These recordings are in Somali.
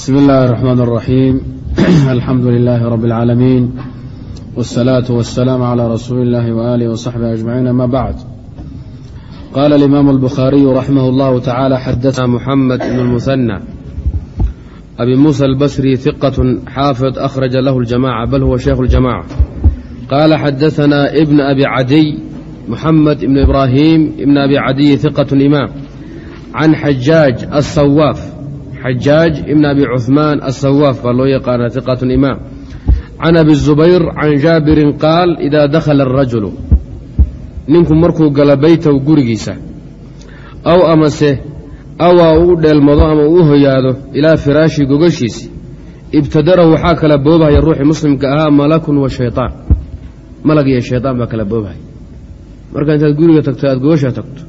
بسم الله الرحمن الرحيم الحمد لله رب العالمين والصلاة والسلام على رسول الله وآله وصحبه أجمعين أما بعد قال الإمام البخاري رحمه الله تعالى حدثنا محمد بن المثنى أبي موسى البصري ثقة حافظ أخرج له الجماعة بل هو شيخ الجماعة قال حدثنا ابن أبي عدي محمد بن إبراهيم ابن أبي عدي ثقة إمام عن حجاج الصواف xajaaj ibn abi cuثmaan aلsawaaf baa loo yaqaana iqat imaam can abi الzubayr can jaabirin qaal idaa dakhala الrajulu ninku markuu gala beytahu gurigiisa aw amase awaa uu dheelmado ama uu hoyaado ilaa firaashi gogashiisi ibtadarahu waxaa kala boobahaya ruuxii muslimka ahaa malakun wa shayطaan malag iyo shayطaan baa kala boobahaya marka intaad guriga tagto aad gogasha tagto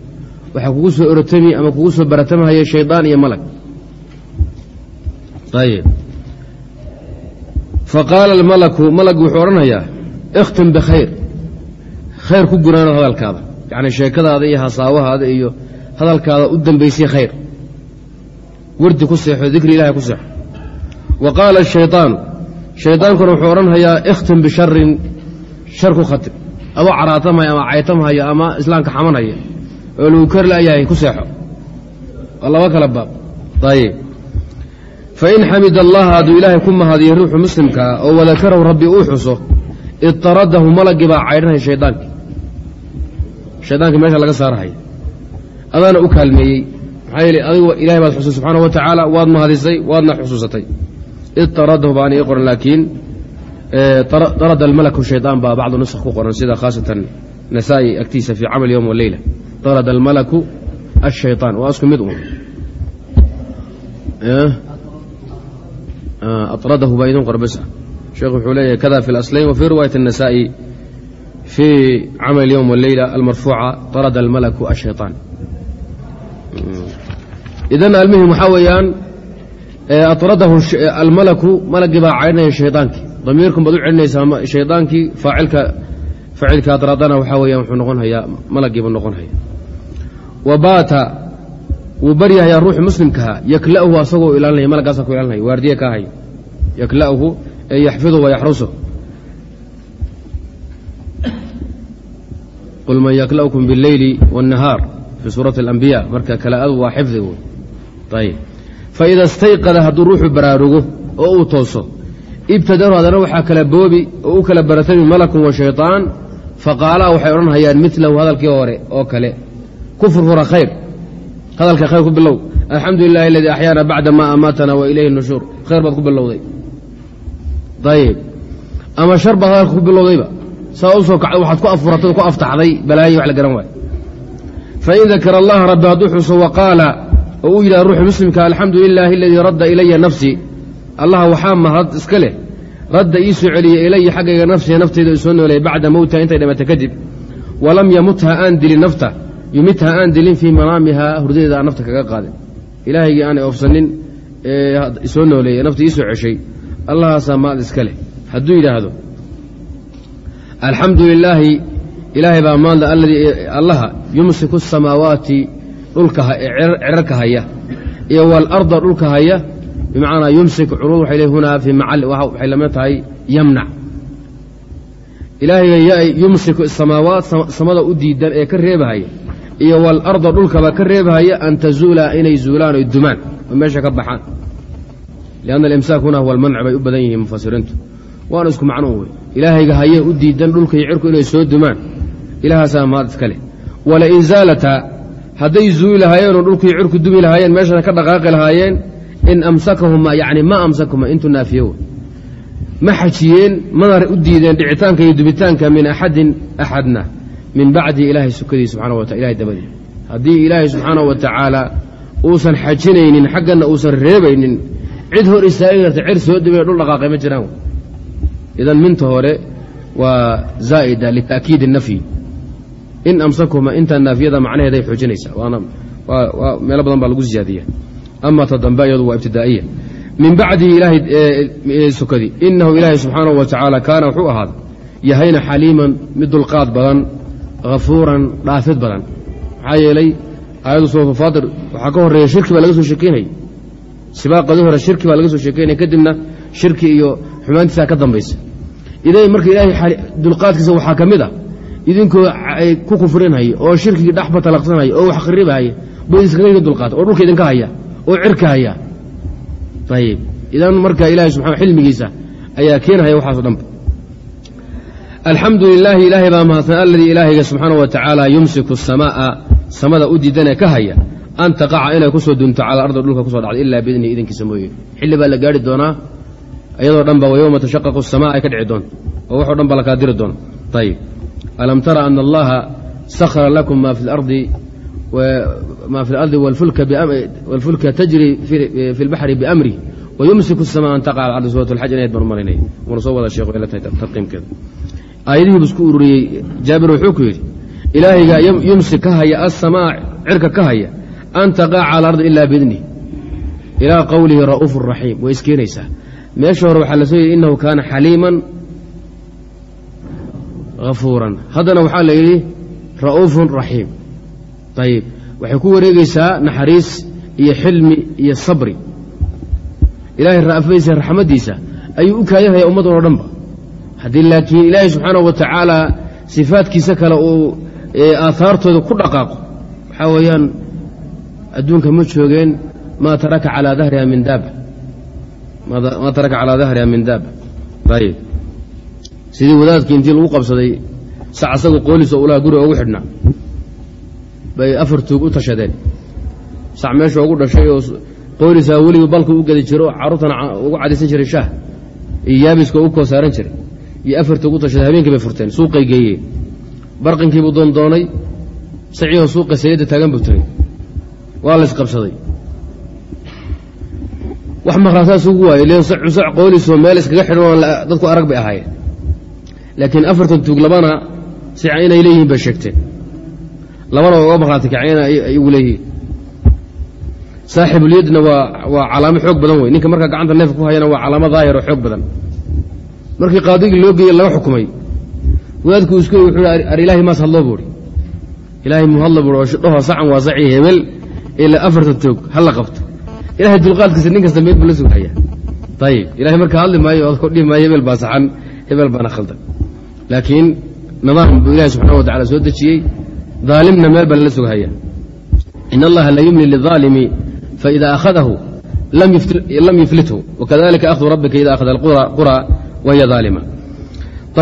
waxaa kugu soo orotami ama kugu soo baratamahaya shayطaan iyo malag ayb faqaala almalaku malag wuxuu odhanayaa ikhtim bikhayr khayr ku gunaano hadalkaada yacni sheekadaada iyo hasaawahaada iyo hadalkaada u dambaysay khayr wardi ku seexo dikri ilahay ku seexo wa qaala ashayطaanu shaydaankuna wuxuu odhanhayaa ikhtim bisharin shar ku khatib adoo caraatamhaya ama caytamhaya ama islaamka xamanhaya oo lagu kar la'yahay ku seexo waa laba kala baab ayb fain xamid allaha hadduu ilaahay ku mahadiyo ruuxu muslimkaa oo wadakarahu rabbi uu xuso itaradahu malagii baa caydhanaya shaydaankii shaydaankii meesha laga saarahaya adaana u kaalmeeyey maxaa yeele adigu ilahay baad xusay subxaana wa tacaala waad mahadisay waadna xusuusatay itaradahu baana ii qoran laakiin darada almalaku shaydaan baa bacdu nusakh ku qoran sida khaasatan nasaa'i agtiisa fii camal yowm waleyla darada almalaku ashayطaan waa isku mid un aطradahu baa idin qorbasa sheekhu wuxuu leeyahay kada fi اlaslayn wa fii riwaayat النasaa'i fii camal yowm wاleyla almarfuuca طarada almalaku ashayطaan idan almuhim waxaa weeyaan aطradahu almalaku malagii baa caydhnaya shaydaankii damiirkun baad u celinaysaa shaydaankii faacilka facilka aطradana waxaa weeyaan wuxuu noqon hayaa malagiibu noqon haya wa baata wuu baryahayaa ruuxu muslimkaha yakla'hu asagoo ilaalinaya malagaasaa ku ilaalinaya waardiye kaa haya yakla'hu ee yaxfidu wa yaxrusu qul man yakla'ukum biاlleyli wاnnahaar fii suurati alambiya marka kala'adu waa xifdi wey ayb faida istayqada hadduu ruuxu baraarugo oo uu tooso ibtadaru haddana waxaa kala boobi oo u kala baratami malakun wa shayطaan faqaalaa waxay odhanhayaan milahu hadalkii hore oo kale ku furfura khayr hadalka khayr ku bilow alxamdu lilahi aladii axyaana bacda ma amaatana wa ilayhi nushuur khayr baad ku bilowday ayib ama shar baad hadalka ku bilowdayba saa u soo kacday waxaad ku afuratay ku aftaxday balaayi wax la garan waay fain dakara allaha rabbi hadduu xuso wa qaala oo uu yidhaha ruuxu muslimka alxamdu lilaahi aladii radda ilaya nafsii allah waxaa mahad iska leh. Radda ii soo celiyey ilaya xaggayga nafsiga nafteyda i soo nooleeyay bacda mowtiha intay dhimatay kadib. Walam yamutha aan dilin nafta yumitha aan dilin fii manaamihaa hurdadeeda aan nafta kaga qaadin. Ilaahaygii aanay oofsanin ee isoo nooleeyey nafta ii soo ceshay allahaasaa maad iska leh. Hadduu yidhaahdo alxamdu lilaahi ilaahay baa maadla allaha yumsiku asamaawaati dhulka cerarka haya iyo waalarda dhulka haya bimacnaa yumsik curuud waxay le hunaa fii macal waxay la mid tahay yamnac ilaahayga yumsiku asamaawaat samada u diidan ee ka reebahaya iyo waalarda dhulkaba ka reebahaya an tazuula inay zuulaan oy dumaan oo meesha ka baxaan lianna alimsaak huna huwa almanc bay u badan yihiin mufasiriintu waana isku macnuu wey ilaahayga haye u diidan dhulka iyo cirku inay soo dumaan ilahaasaa maad leh walain zaalataa hadday zuuli lahaayeenoo dhulkii cirku dumi lahaayeen meeshana ka dhaqaaqi lahaayeen in amsakahuma yacni ma amsakahuma intuu naafiyo wey ma xajiyeen mana u diideen dhicitaanka iyo dubitaanka min axadin axadna min bacdi ilaahay sukadii subxana wa ilahay dabadii haddii ilaahay subxaanahu wa tacaala uusan xajinaynin xaggana uusan reebaynin cid hor istaagi karta cer soo dubay dhul dhaqaaqay ma jiraan. Idan minta hore waa zaa'ida lita'kiidi nafyi. In amsakuma intaa naafiyada macnaheeday xoojinaysaa waa meelo badan baa lagu ziyaadiya. Ama ta iyadu waa ibtidaa'iya. Min bacdihi ilaahay sukadii inahu ilaahay subxaanahu wa tacaala kaana wuxuu ahaaday yahayna xaliiman mid dulqaad badan hafuuran dhaafid badan. Maxaa yeelay aayaddu suuratu faatir waxaa ka horreeya shirki baa laga soo shekeynayay sibaaqadii hore shirki baa laga soo sheekeynaya kadibna shirki iyo xumaantiisaa ka dambaysa. Idan marka ilaahay dulqaadkiisa waxaa ka mid a idinkoo ku kufrinhaya oo shirkigii dhex batalaqsanhaya oo wax qaribahaya buu iskaga dulqaata oo dhulka idinka haya oo cirka haya. Ayib idan marka ilahay subaa xilmigiisa ayaa keenahaya waxaaso dhanba alxamdu lilaahi ilaahay baa mahadsan aladii ilaahayga subxaana wa tacaala yumsiku samaaa samada u diidanee ka haya an taqaca inay kusoo dunto cala ardi dhulka kusoo dhacdo ilaa biidni idinkiisa mooye xilli baa la gaari doonaa iyadoo dhan ba wayowma tashaqaqu samaa ay ka dhici doonto oo waxoo dhan ba la kaadiri doono ayib alam tara ana allaha sakhra lakum ma fi lardi ma fi اlardi wاlfulka tajri fi اlbaxri biamri wayumsiku الsama an taqa ala ardi surat اlxaj inayd baan u malaynaya wana soo wada sheekh ila tahay tarqiimkeeda aayadihiibu isku ururiyey jaabir wuxuu ku yidhi ilaahayga yumsik ka haya asamaa cirka ka haya an taqaca cala ardi ila biidnih ilaa qowlihi ra'uufu raxiim way iskeenaysaa meesha hore waxaa la soo yidhi inahu kaana xaliiman hafuuran haddana waxaa la yidhi ra'uufun raxiim ayib waxay ku wareegaysaa naxariis iyo xilmi iyo sabri ilaahay ra'afadiisa raxmaddiisa ayuu u kaayanhaya ummaddan oo dhanba haddii laakiin ilaahay subxaanahu wa tacaala sifaadkiisa kale uu aahaartooda ku dhaqaaqo waxaa weeyaan adduunka ma joogeen maa taraka calaa dahriha min daaba maa taraka calaa dahriha min daaba ayib sidii wadaadkii intii lagu qabsaday sac asagu qooliso ulaha guriga ugu xidhnaa bay afar tuug u tashadeen. Sac meesha ugu dhashay oo qoolisaa weligii balka u gedi jiro oo carruurtana ugu cadaysan jiray shaah. Iyo yaabiska u koo saaran jiray. Iyo afar tuug u tashaday habeenkii bay furteen. Suuqay geeyeen. Barqinkiibuu doondoonay saciioo suuqa sayadda taagan buu tagay waa la isqabsaday. Wax maqraasaas ugu waayey len sac qoolisoo meel iskaga xidhan dadku arag bay ahaayeen. Laakiin afartan tuug labana sica inay leeyihiin bay sheegteen. Labana waa uga kacayna ay ugu leeyihiin. Saaxibulyadna waa waa calaamo xoog badan wey ninka markaa gacanta neefka ku hayana waa calaamo daahir oo xoog badan. Markii qaadigii loo geeyey laga xukumay wadaadku isku wuxuu ar ilaahay maas hadloo buuhi ilaahay mu hadlo buui oo sacan waa sacii hebel ila afartan toog ha la qabto. Ilahay dulqaadkiisa nin kasta meed buu la sugahaya ayib ilahay markaa hadli maayo oo dhihi maayo hebel baa saxan hebel baana khaldan. Laakiin nidaam buu ilahi subxana wa tacala soo dejiyey daalimna meel baa lala sugahaya in allaha la yumli lidaalimi faida akhadahu lam yuflithu wakadalika akhdu rabbika ida akhada qura wahiya aalima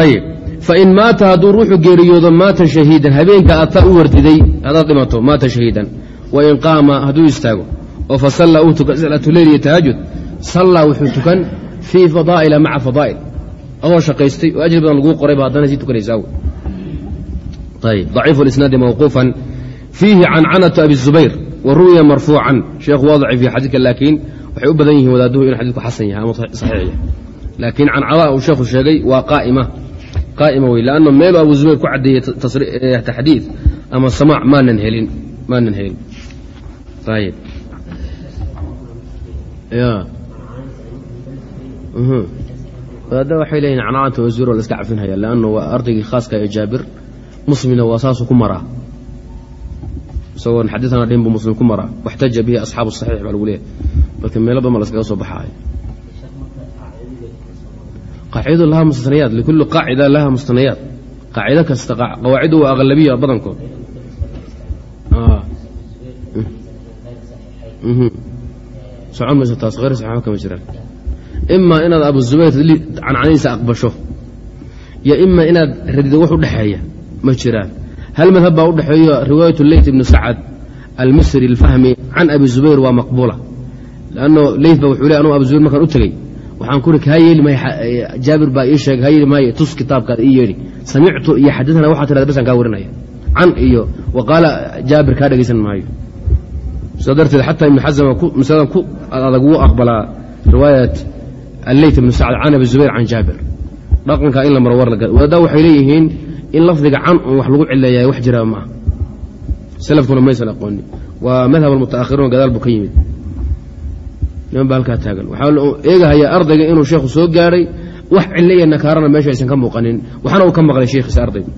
ayib fain maata hadduu ruuxu geeriyoodo maata shahiidan habeenka aad taa u wardiday haddaad dhimato maata shahiidan wain qaama hadduu istaago. Oo fasalla uu tukan. Salaatuleyl iyo tahajud sallaa wuxuu tukan fii fadaa'ila maca fadaa'il. Adoo shaqaystay oo ajri badan laguu qorayba haddana sii tukanaysaa ayb daciifu lisnaadi mawquufan. Fiihi cancanatu abi zubayr wa ruwiya marfuucan. Sheekhu waa daciifiye xadiidka laakiin waxay u badan yihiin wadaaduhu inuu xadidku xasan yahay ama saxiix yahay. Laakiin cancada uu sheekhu sheegay waa qaa'ima. Qaa'ima wey lanno meelu abu zubayr ku caddeeyey taxdiid ama samaac maanan helin ya wadaadda waxay leeyihiin canacanta wasuuro la iska cafinhaya leanno waa ardaygii khaaska ee jaabir muslimna waa saasuu ku maraa isagoon xadiidana dhin buu muslim ku maraa waxtaja bihi asxaabu saxiix baa lagu leeyahay marka meelo badan ba laskaga soo baxaayo qaacidadu lahaa mustanayaat likulli qaacida laha mustanayaat qaacido kasta qawaaciddu waa aqlabiya badankood socon mayso taas hayr saxiixo kama jiraan. Imaa inaad abu zubayr cancanihiisa aqbasho iyo ima inaad radido wax u dhexeeya ma jiraan. Hal madhab baa u dhexeeyo riwaayat leyt ibnu sacad almisri alfahmi can abi zubayr waa maqbuula lanno leyt ba wuxuu le anugu abu zubayr markaan u tegey waxaan ku uri kaa yeeli maayo jaabir baa ii sheegay haa yeeli maayo tus kitaabkaada ii yeedhi samictu iyo xadadana waxaa tirada basaan kaa warinaya. Can iyo wa qaala jaabir kaa dhegaysan maayo sidaa darteed xataa ibnu xasama masaladan ku adag aqbalaa riwaayat alleyt ibnu sacad can abi zubayr can jaabir. Dhaqankaa in la maro war la gala wadaaddaa waxay leeyihiin in lafdiga can un wax lagu cileeyaay wax jiraa ma ah salafkuna maysan aqoonin. Waa madhab almuta'akhiriin gadaal buu ka yimid. Niman baa halkaa taagan. Waxaa eegahayaa ardayga inuu sheekhu soo gaadhay wax cille iyo nakaarana meesha aysan ka muuqanin. Waxaana uu ka maqlay sheekhiisa ardaygu.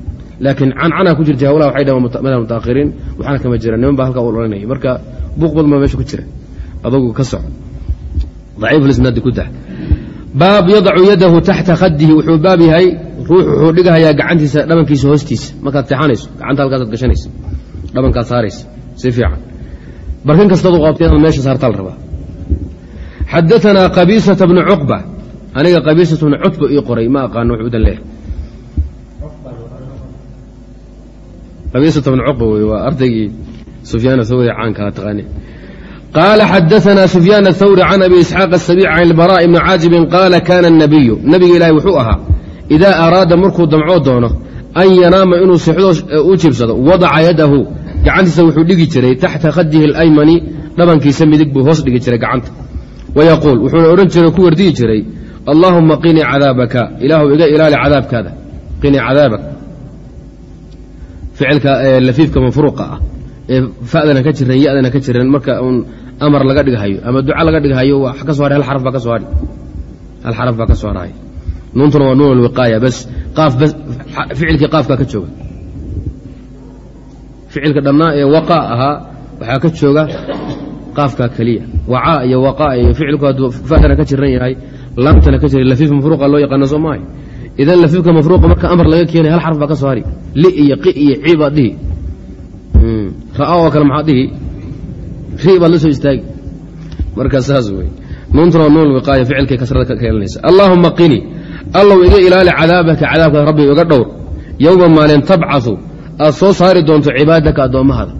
Laakiin cancanaa ku jirta hawlaha waxay dhahan madhab mutaakhiriin waxaana kama jira. Niman baa halkaa u oranaya marka buuq badan baa meesha ku jira. Adugu ka soco daciif lisnaadi ku dah. Baab yadacu yadahu taxta khadihi wuxuu baab yahay ruux wuxuu dhigahayaa gacantiisa dhabankiisa hoostiisa. Markaad seexanayso gacanta halkaasaad gashanaysa dhabankaad saaraysa si fiican. Barkin kastaad u qabta inaad meesha saartaa la rabaa. Xadaanaa qabiisata bnu cuqba. Aniga qabiisata bnu cutba ii qoray ma aqaano wuxuu leeyahay qabiisata bnu cuqba wey waa ardaygii sufyaan athawri caankaa taqaani qaala xadaanaa sufyaan athawri can abi isxaaq asabiic can ilbaraa ibni caajibin qaala kana anabiyu nabiga ilaahi wuxuu ahaa idaa araada markuu damcoo doono an yanaama inuu sexdo u jibsado wadaca yadahu gacantiisa wuxuu dhigi jiray taxta khadihi alaymani dhabankiisa midig buu hoos dhigi jiray gacanta wayaquul wuxuuna odhan jiray ku wardiyi jiray allaahuma qinii cadaabaka ilaahu iga ilaali cadaabkaada qinii cadaabak ficilka lafiifka mafruuqa ah fa'dana ka jiran ya'dana ka jiran marka uun amar laga dhighayo ama duca laga dhighayo wax ka so hal xaraf baa ka hadhi hal xaraf baa ka soo hadhahay waa nuun alwiqaaya bas qaaf bas ficilkii qaafkaa ka jooga. Ficilka dhannaa ee waqa ahaa waxaa ka jooga qaafkaa keliya wacaa iyo waqaa iyo ficilku hadduu fa'dana ka jiran yahay laamtana ka jiran lafiif mafruuqa loo yaqaano soo maahay idan lafiifka mafruuqa marka amar laga keenay hal xaraf baa ka hadhi li iyo qi iyo ci baad dhihi ra'a oo kale maxaad dhihi? Ri baad la soo istaagi. Marka saas wey nuuntuna nuun wiqaaya ficilkay kasrada ka keelanaysa allaahuma qini. Allow iga ilaali cadaabaka cadaabkaad rabbi iga dhowr. Yowma maalin tabcau aad soo saari doonto cibaadaka addoommahada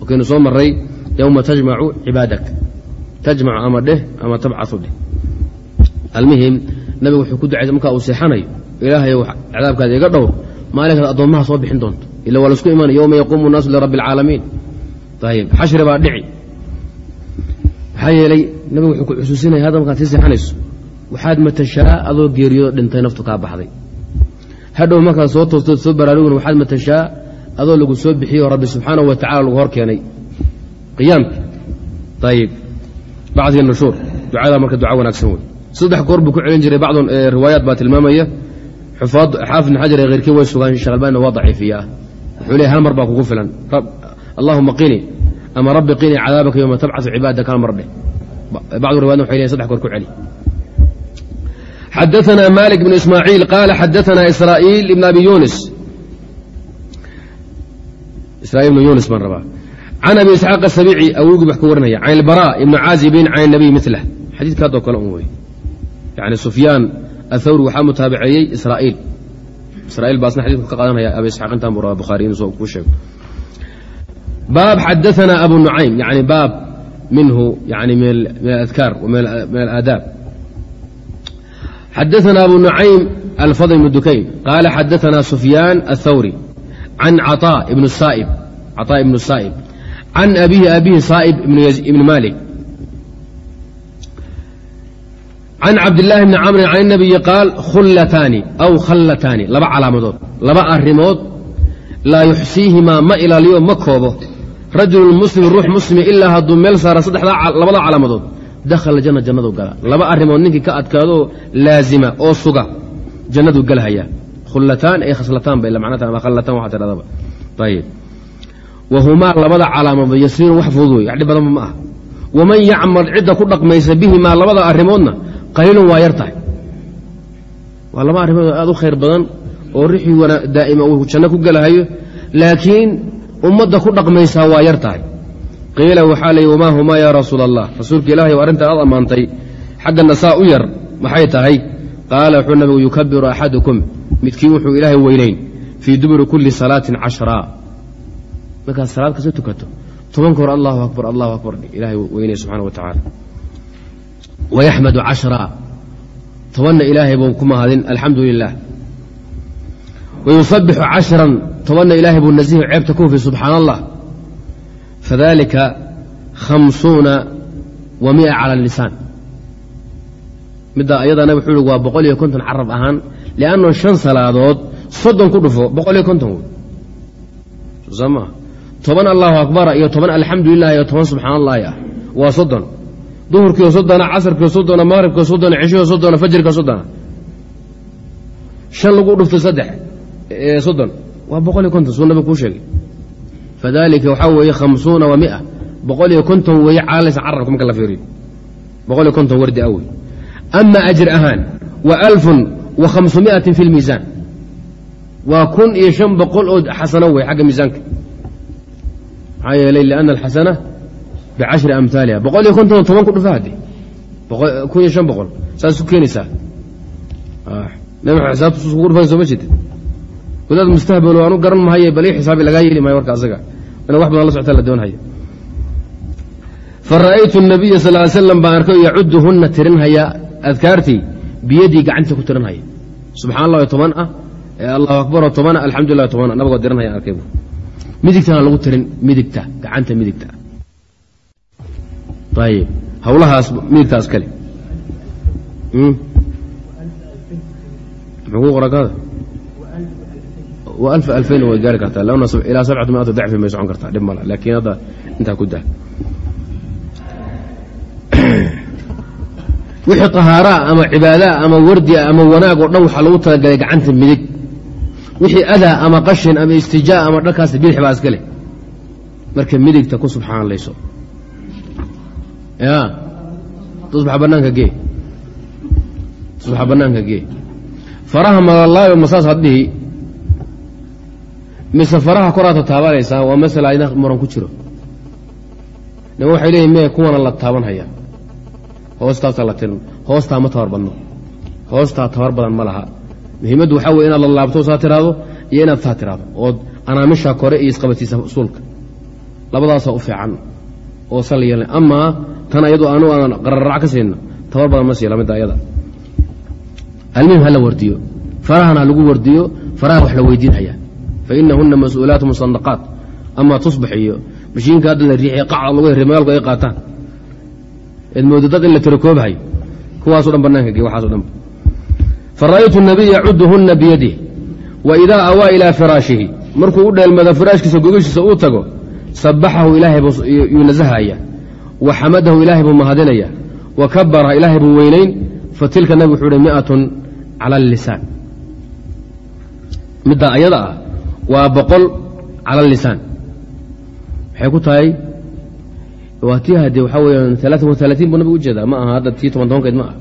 wakaynu soo maray yowma tajmacu cibaadak tajmacu ama dheh ama tabcau dheh. Almuhim nabigu wuxuu ku ducaysa markaa uu seexanayo. Ilaahay cadaabkaada iga dhowr maalinkaad addoommaha soo bixin doonto. Ila waa la isku imaanay yowma yaquumu naasu lirabbi alcaalamiin ayib xashri baa dhici. Maxaa yeelay nabigu wuxuu ku xusuusinaya hadda markaad seexanayso waxaad matashaa adoo geeriyoodo dhintay naftu kaa baxday. Hadhow markaad soo toostood soo baraaruguna waxaad matashaa adoo lagu soo bixiyo rabbi subxaanahu wa tacala lagu hor keenay qiyaamki ayib bacdii nushuur. Ducadaa marka duca wanaagsan wey saddex goor buu ku celin jiray bacdu riwaayaat baa tilmaamaya xufaad xaafid xajar ee keyrkii way sugaan sheekh albanina waa daciifiyaa wuxuu leey hal mar baa kugu filan. Allahuma qini ama rabbi qini cadaabaka yoma tabcasu cibaadada kal mar dheh bacdu riwaadna waxay leeyn saddex goor ku celi. Xadaثna malik bn ismaaciil qaala xadaثna israa'iil ibn abi yunis. Israail bn yunis baan rabaa. Can abi isxaaq asabici awogii wax ka warinaya can ilbara ibni caazibin can nabiy milah xadiidkaadoo kale un wey yani sufyaan athawri waxaa mutaabaceeyey israa'iil israa'iil baasna xadiidku ka qaadanaya abi isxaaq intaan buu rabaa bukhaari inuu soo kuu sheego baab xadaanaa abu nucaym yani baab minhu yani min aladkaar min alaadaab xadaanaa abu nucaym alfadl ibnu dukayn qaala xadaanaa sufyaan athawri can caطaa ibnu saa'ib can abihi abihi saa'ib ibni maalik can cabdillaahi bni camrin can الnabiyi qaal khullataani aw khallataani laba calaamadood laba arrimood laa yuxsiihimaa ma ilaaliyo ma koobo rajulu muslim ruux muslimi ilaa hadduu meel saara labada calaamadood dakhala janna jannadu gala laba arrimood ninkii ka adkaadoo laazima oo suga jannaduu galhayaa khullataan ay khaslataan bay macnata ama khallataan waxaa tidhahdaba ayib wahumaa labada calaamadood yasiirun wax fudud wey waxdhi badanba ma ah waman yacmal cidda ku dhaqmaysa bihimaa labada arrimoodna qaliilun waa yar tahay. Waa laba arrimood aad u khayr badan oo rixii daa'ima uu janno ku gelahayo laakiin ummadda ku dhaqmaysaa waa yar tahay. Qiila waxaa layihi wamaa humaa yaa rasuula allah rasuulka ilahay o arrintaa aad ammaantay. Xaggana saa u yar maxay tahay? Qaala wuxuu nabigu yukabiru axadukum. Midkiin wuxuu ilaahay weynayn fii duburi kulli salaatin cashraa markaad salaad kasta tukato tobanka hor allahu akbar allahu akbar. Ilahay weynay subxana wa tacaala wayaxmadu cashraa tobanna ilaahay buu ku mahadin alxamdu lilah wayusabixu cashran tobanna ilaahay buu nasihu ceebta ku hufi subxaana allah fadalika khamsuuna wa mia cala lisaan midda ayadana wuxuu ihi waa boqol iyo konton carab ahaan lianno shan salaadood soddon ku dhufo boqol iyo konton soo maa toban allahu akbara iyo toban alxamdu lilah iyo toban subxaan allahi ah waa soddon duhurkiio soddona casarkiio soddona maqribkio soddona ceshio soddona fajrka soddona. Shan lagu dhuftay saddex soddon. Waa boqol iyo konton suu nabi kuu sheegay. Fadalika waxaa weeye khamsuuna wa mia. Boqol iyo konton weeye caalaysa carabka marka la fiiriyo. Boqol iyo konton wardi awey ama ajir ahaan wa alfun wa khamsumiatin fi lmiisaan waa kun iyo shan boqol oo xasano wey xagga miisaanka maxaa yeelay liana alxasana bicashri amhaaliha boqol iyo konton toban ku dhufa hadde kun iyo shan boqol saas ku keenaysaa iskugu dhufan sal slam baan arkay yacuduhunna tirinhaya adkaartii biyadii gacantii ku tirinhaya subxaan toban ah allahu akbar oo toban ah alxamdulilah toban ah nabagoo tirinhaya arkay midigtana lagu tirin midigta gacanta midigta ayib hawlahaas midigtaas kale muxuu ku qoran alfa alfayn way gaari kartaa ilaa sabcatu miata dacfin bay socon kartaa dhib mala laakiin hadda intaa ku dah wixii tahaaraa ama cibaadaa ama wardia ama wanaag oo dhan waxaa lagu talagalay gacanta midig wixii adaa ama qashin ama istijaa ama dharkaas bidix baa marka midigta ku subxaanlayso ya tusbaxa banaanka gee. Faraha malalaayo masaas hadhihi mise faraha koraata taabanaysaa waa masala ayna muran ku jiro. Nima waxay leeyihiin me kuwana la taaban haya hoostaasa la tirin hoostaa ma tabar badno. Hoostaa tabar badan ma laha. Muhiimaddu waxaa weye inaad la laabto saa tiraahdo iyo inaad saa tiraahdo. Ood anaamisha kore iyo isqabatiisa suulka. Labadaasaa u fiican oo sal yeelna amaa tan ayadu anu aan qararaac ka siinno tabar badan ma siila midda ayada. Almuhim ha la wardiyo. Farahana ha lagu wardiyo faraha wax la weydiinhayaa fa inahuna mas'uulaat musanaqaat amaa tusbax iyo mashiinka hadda la riixiy qacda lagu herey magaalku ay qaataan. Eed dad in la tirakoobhayo kuwaaso dhan banaanka ge waxaaso dhan. Fara'aytu nabiy yacuduhunna biyadih wa idaa awaa ilaa firaashihi markuu u dheelmado firaashkiisa gogashiisa uu tago sabaxahu ilaahay yuu nasahaya wa xamadahu ilaahay buu mahadinaya wa kabara ilaahay buu weynayn fa tilka nabig wuxuu hi miatun cala allisaan middaa ayada ah waa boqol cala allisaan maxay ku tahay waa tii haddee waxaa weeyaan alaaa wa alaatiin buu nabigu u jeedaa ma aha hadda tii toban tobankeed ma aha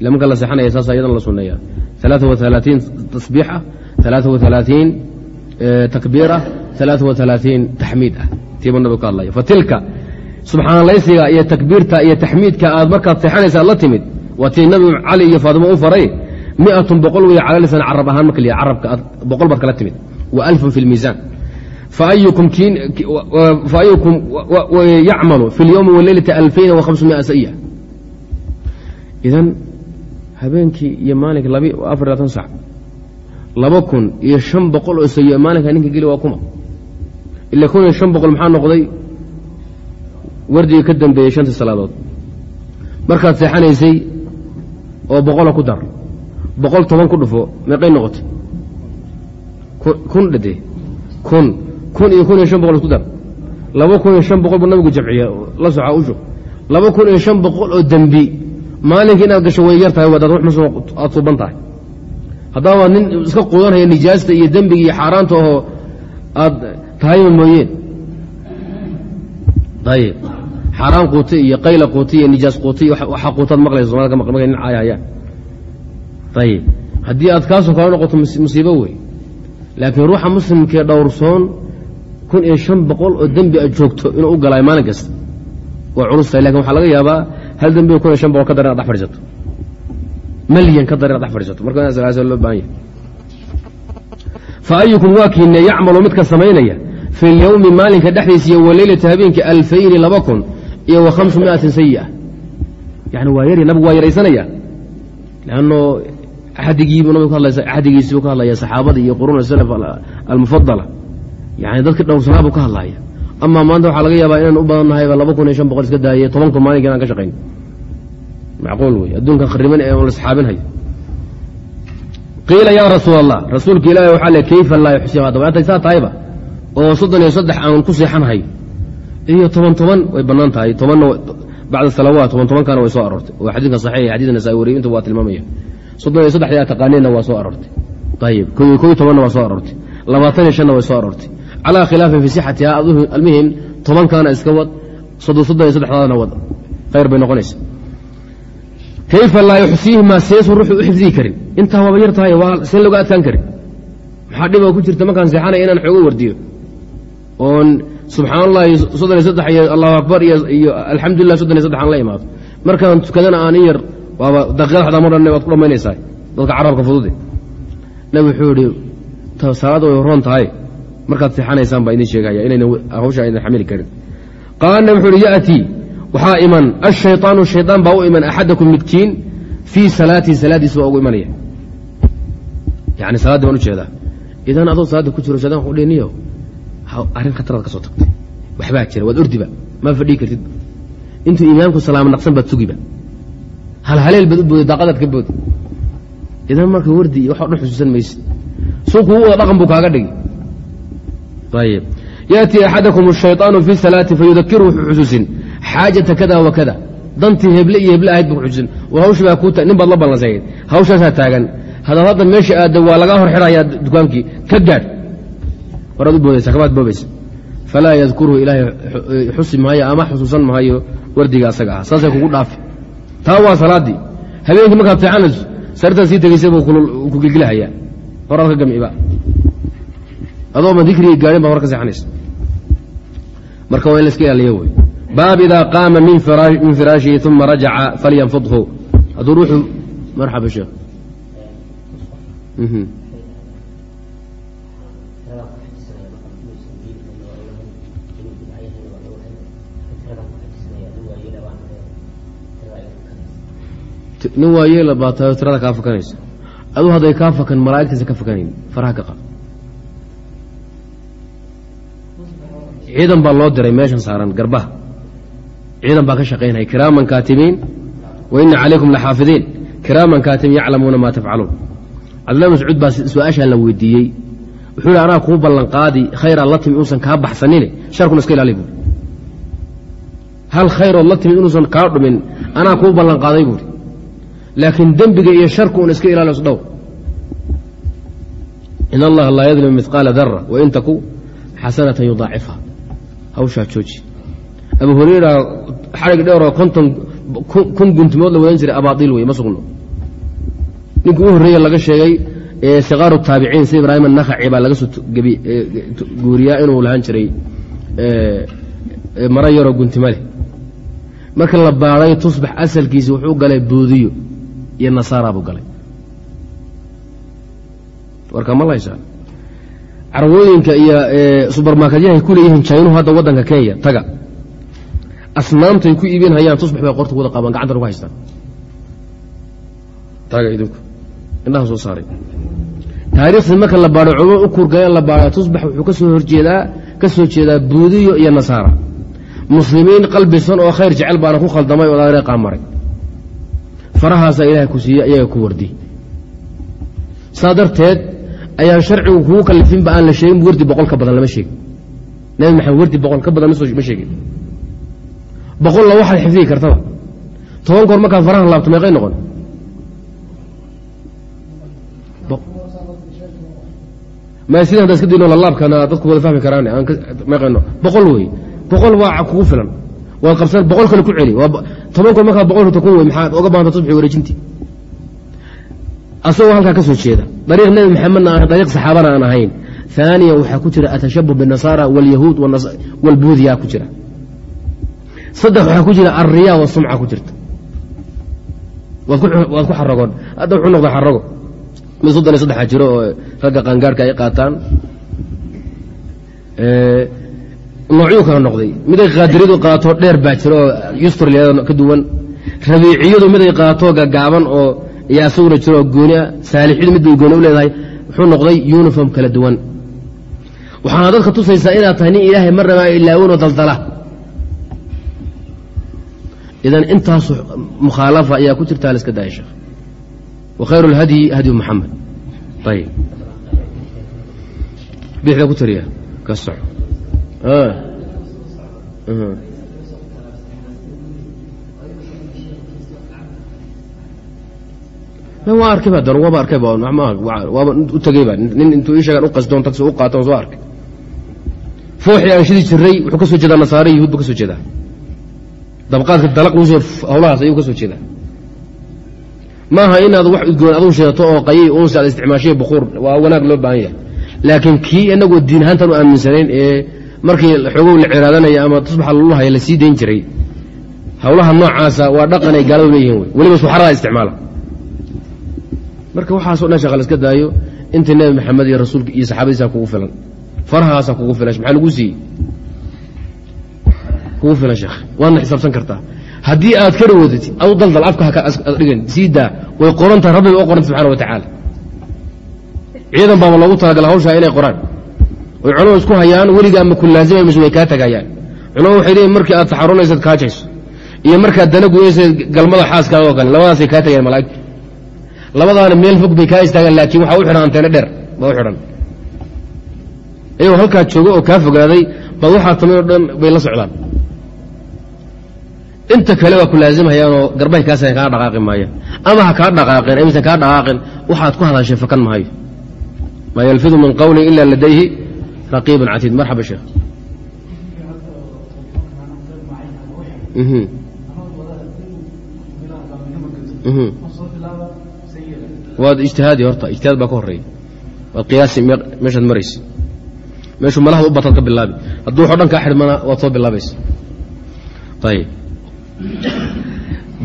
ila marka la seexanaya saasa iyadana la sunneeya alaaa wa tasbiix ah alaaa wa takbiir ah alaaa wa taxmiid ah tii buu nabigu ka hadlaya fa tilka subxaanalaysiga iyo takbiirta iyo taxmiidka aad markaad seexanaysa aad la timid waa tii nabi cali iyo faatimo u faray miatun boqol wey cala carab ahaan marka liya carabka aad boqol baad kala timid wa alfun fi lmiisaan faayukum yacmalu fi اlyowmi waleylati alfayna وhamsumia saya idan habeenkii iyo maalinka laba afar labaatan sac laba kun iyo shan boqol oo sayo maalinka ninka geli waa kuma. Ila kun iyo shan boqol maxaa noqday wardigii ka dambeeyey shantii salaadood. Markaad seexanaysay oo boqola ku dar boqol toban ku dhufo meeqay noqotay? Kun dhade kun kun iyo kun iyo shan boqol isku dar. Laba kun iyo shan boqol buu nabigu jamciya la soca usho laba kun iyo shan boqol oo dembi maalinka inaad gasho way yar tahay wadaad wax muslim aad suuban tahay. Haddaba nin iska quudanhaya nijaasta iyo dembiga iyo xaaraanta oo aad tahayma mooyeen. Ayib xaaraan quuta iyo qayla quuta iyo nijaas quuta iyo waxa quutaad maqlaysa somalida markay nin caayahayaan ayib haddii aad kaasoo kala noqoto musiibo wey laakiin ruuxa muslimkee dhowrsoon kun iyo shan boqol oo dembi a joogto inuu u galaayo maalin kasta waa culustahay laakiin waxaa laga yaabaa hal dembi kun iyo shan boqol ka dar inaad dhex fadhiisato. Malyan ka dar inaad dhex fadhiisato. Marka inaad loo baahan yahay. Fa ayukum waa kiine yacmalu midka samaynaya fi اlyowmi maalinka dhexdiisa iyo waleylati habeenkii alfayni laba kun iyo wa hamsu miatin sayi'a yani waa yari nabigu waa yaraysanaya. Lanno axdigiibuu nabig axdigiisii buu ka hadlaya saxaabada iyo quruun salaf almufadala yani dadkii dhowrsanaa buu ka hadlaya. Amaa maanta waxaa laga yaabaa inaan u badan nahayba laba kun iyo shan boqol iska daaye toban kun maalinka inaan ka shaqayn. Macquul wey adduunkan khariban ee la saxaabinhayo qiila yaa rasuul allah rasuulka ilaahi waxaa le kayfa laa yuxsiha atay saa tahayba oo soddon iyo saddex aan ku seexanhay iyo toban toban way bannaan tahay. Tobanna bacda salawaat toban tobankana way soo aroortay. Oo xadiidka saxiix xadiis nasaa wariyo inta waa tilmaamaya. Soddon iyo saddexdii aad taqaaneenna waa soo aroortay. Ayib ko iyo ko iyo tobanna waa soo aroortay. Labaatan iyo shanna way soo aroortay. Calaa khilaafin fii sixatiha almuhim tobankaana iska wad soddon iyo saddexdaadna wad. Khayr bay noqonaysa. Kayfa laa yuxsiihimaa seesu ruuxu u xifdihi karin? Intaa waaba yar tahay waa see loga adkaan karin. Maxaa dhiboo ku jirta markaan seexanaya inaan xoogo wardiyo? Oon subxaan allah iyo soddon iyo saddex iyo allahu akbar iyo alxamdulilah soddon iyo saddex aan la imaado. Markaan tukadana aan in yar waaba daqiiqad xataa ma dhanne waad ku dhammaynaysaa dadka carabka fudude nabi wuxuu yihi salaada way roon tahay. Markaad seexanaysaan baa idin sheegaya inayna hawsha aydan xamili karin. Qaala nabi wuxuu uhi ya'tii waxaa iman. Ashayطaanu shayطaan baa u iman. Axadakum midkiin fii salaatii salaadiisa baa ugu imanaya. Yani salaadii baan u jeedaa idan adoo salaada ku jiro shaytan wuxuu dhiniyo arrin khataraad ka soo tagtay waxbaa jira waad ordiba ma fadhii kartidba intuu imaamku salaamo naqsan baad sugiba halhaleel baad u booday daaqadaad ka boodi idan marka wardi iyo waxa o dhan xusuusan maysid suu kugu wada dhaqan buu kaaga dhigi ayb yأtii axadakum الshayطaanu fi salaati fayudakiru wuxuu xusuusin xaajata kada wa kada dantii heble iyo heble ahayd bu xusuusin war hawshi baa ku nin baad la ballansayd hawshaasaa taagan hadaad haddan meesha aadda waa lagaa hor xidhayaa dukaankii ka gaadh waraad u boodaysa kabaad boobaysa falaa yadkurhu ilaahay xusi maayo ama xusuusan maayo wardiga asaga ah. Saasay kugu dhaafi. Taa waa salaaddii habeenkii markaad seexanayso sartaad sii tegaysay buu ku gilgilahayaa horaad ka gamiba adooma dikrigii gaadhin baad hor ka seexanaysa. Marka waa in la iska wey baab idaa qaama min firaashihi uma rajaca falyanfudhu. Hadduu ruuxu marxaba sheekh nin waayeela baa tahay tirada kaa fakanaysa aduu hadday kaa fakan malaa'igtiisa ka fakanayn faraha ka qab ciidan baa loo diray meeshan saaran garbaha. Ciidan baa ka shaqaynaya kiraaman kaatibiin wa ina calaykum laxaafidiin kiraaman kaatibiin yaclamuuna maa tafcaluun. Cabdillah mascuud baa su'aashaa la weydiiyey. Wuxuu yidhi anaa kuu ballanqaadi khayraad la timi inuusan kaa baxsanine sharkuna iska ilaali buuri hal khayrood la timi inuusan kaa dhumin anaa kuu ballanqaaday buuri laakiin dembiga iyo sharku un iska ilaali isdhow. In allaha laa yadlimu midqaala dara wain taku xasanatan yudaacifha hawshaa jooji. Abu hureyra xarig dheeroo konton kun guntimood la wadan jiray abaaiil wey ma sugno. Ninkii u horreeye laga sheegay sikaaru taabiciin sida ibraahim annakhaci baa laga soo guuriyaa inuu lahaan jiray maro yaroo guntimo leh marka la baadhay tusbax asalkiisi wuxuu galay buudiyo iyo nasaara buu galay. Warka ma laysaan carwooyinka iyo subermarketyahay ku leeyihiin jaynuhu hadda waddanka kenya taga. Asnaamtay ku iibin hayaan tusbax bay qorta wada qabaan gacantana ku haystaan. Taga idinku. Indhaha soo saaray. Taariikhda marka la baadho culmo u kurgaleen la baadha tusbax wuxuu ka soo horjeedaa ka soo jeedaa buudiyo iyo nasaara. Muslimiin qalbisan oo khayr jecel baana ku khaldamay oo dareeqaa maray farahaasaa ilaahay ku siiyey ayaga ku wardi. Saa darteed ayaan sharcigu kugu kalifinba aan la sheegin wardi boqol badan lama sheegin. Nabi maxamed wardi boqol badan ma sheegin. Boqolla waxaad xifdigi kartaba. Toban goor markaad farahan laabto meeqay noqon? Ma sidan hadda iska dayno lalaabkana dadku wada fahmi karaan aan meeqayno boqol wey boqol waa kugu filan waad qabsan boqol kale ku celi. Toban goor markaad boqol rito kun wey maxaad oga baahanta subxi wareejintii. Asagoo halkaa ka soo jeeda. Dariiq nebi maxamedna aan dariiq saxaabana aan ahayn. Haaniya waxaa ku jira atashabuh binasaara wاlyahuud wاlbuudiya ku jira. Saddex waxaa ku jira alriya wasumca ku jirta. Waad ku xaragoon hadda wuxuu noqda xarago mid soddon iyo saddexa jiro oo ragga qaangaarhka ay qaataan noocyuu kala noqday. Miday qaadiridu qaato dheer baa jiro oo yusturl ka duwan. Rabiiciyadu miday qaato gagaaban oo iyo asaguna jiroo gooni a saalixyadu mid bay gooni u leedahay. Wuxuu noqday uniform kala duwan. Waxaana dadka tusaysaa inaad tahay nin ilaahay mar rabaa ilaawinoo daldala. Idan intaasu mukhaalafa ayaa ku jirtaa laiska daaya sheekh. Wa khayru اlhadyi hadyu muxamed ayib bixda ku tariya ka soc waa arkayba dar waaba arkayba waaba u tegeyba nin intuu ii sheegaan u qasdoon tagsi u qaaton soo arkay. Fooxii aan shidi jiray wuxuu ka soo jeedaa nasaare yuhuud buu ka soo jeedaa. Dabqaadka dalaq u soo hawlahaas ayuu ka soo jeedaa. Maaha inaad wax udgoon aduu sheeto oo qayay unsi aad isticmaashay bukuur waa wanaag loo baahan yahay. Laakiin kii inagoo diin ahaantan u aaminsanayn ee markii xoogow la ciraadanaya ama tusbaxa lulahaya la sii dayn jiray hawlaha noocaasa waa dhaqan ay gaaladu leeyihiin weliba suxaradaa isticmaala. Marka waxaaso dhan sheekh laska daayo inta nebi maxamed iyo rasuulka iyo saxaabadiisa kugu filan. Farahaasaa kugu filan maxaa lagu siiyey? Kugu filan sheekh. Waadna xisaabsan kartaa. Haddii aad kari wadatid adu daldal afka dhigan sii daa. Way qorantaha rabbiba u qoranta subxana wa tacaala ciidan baaba loogu talagala hawshaa inay qoraan way culamadu isku hayaan weligaa ma ku laazimay mise way kaa tagayaan. Culamadu waxay leeyiin markii aad taxarunaysad kaajayso iyo markaad dana gudaysa galmada xaaskaada oo kale labadaasay kaa tagayaan malaa'igtu. Labadaana meel fog bay kaa istaagaan laakiin waxaa u xidhan anteene dheer baa u xidhan. Iyagoo halkaa jooga oo kaa fogaaday baad waxaa tamay oo dhan bay la socdaan. Inta kale waa ku laazimahayaanoo garbahay kaasaan kaa dhaqaaqi maayaan ama ha kaa dhaqaaqeen amisan kaa dhaqaaqin waxaad ku hadashay fakan maayo. Maa yalfidu min qawlin ila ladayhi raqiibun catiid marxaba sheekh waad ijtihaadi horta ijtihaad baa ka horreeya waad qiyaasi meeshaad maraysa meeshuu malahda u bataad ka bilaabi hadduu dhan kaa xidhmana waad soo bilaabaysa ayib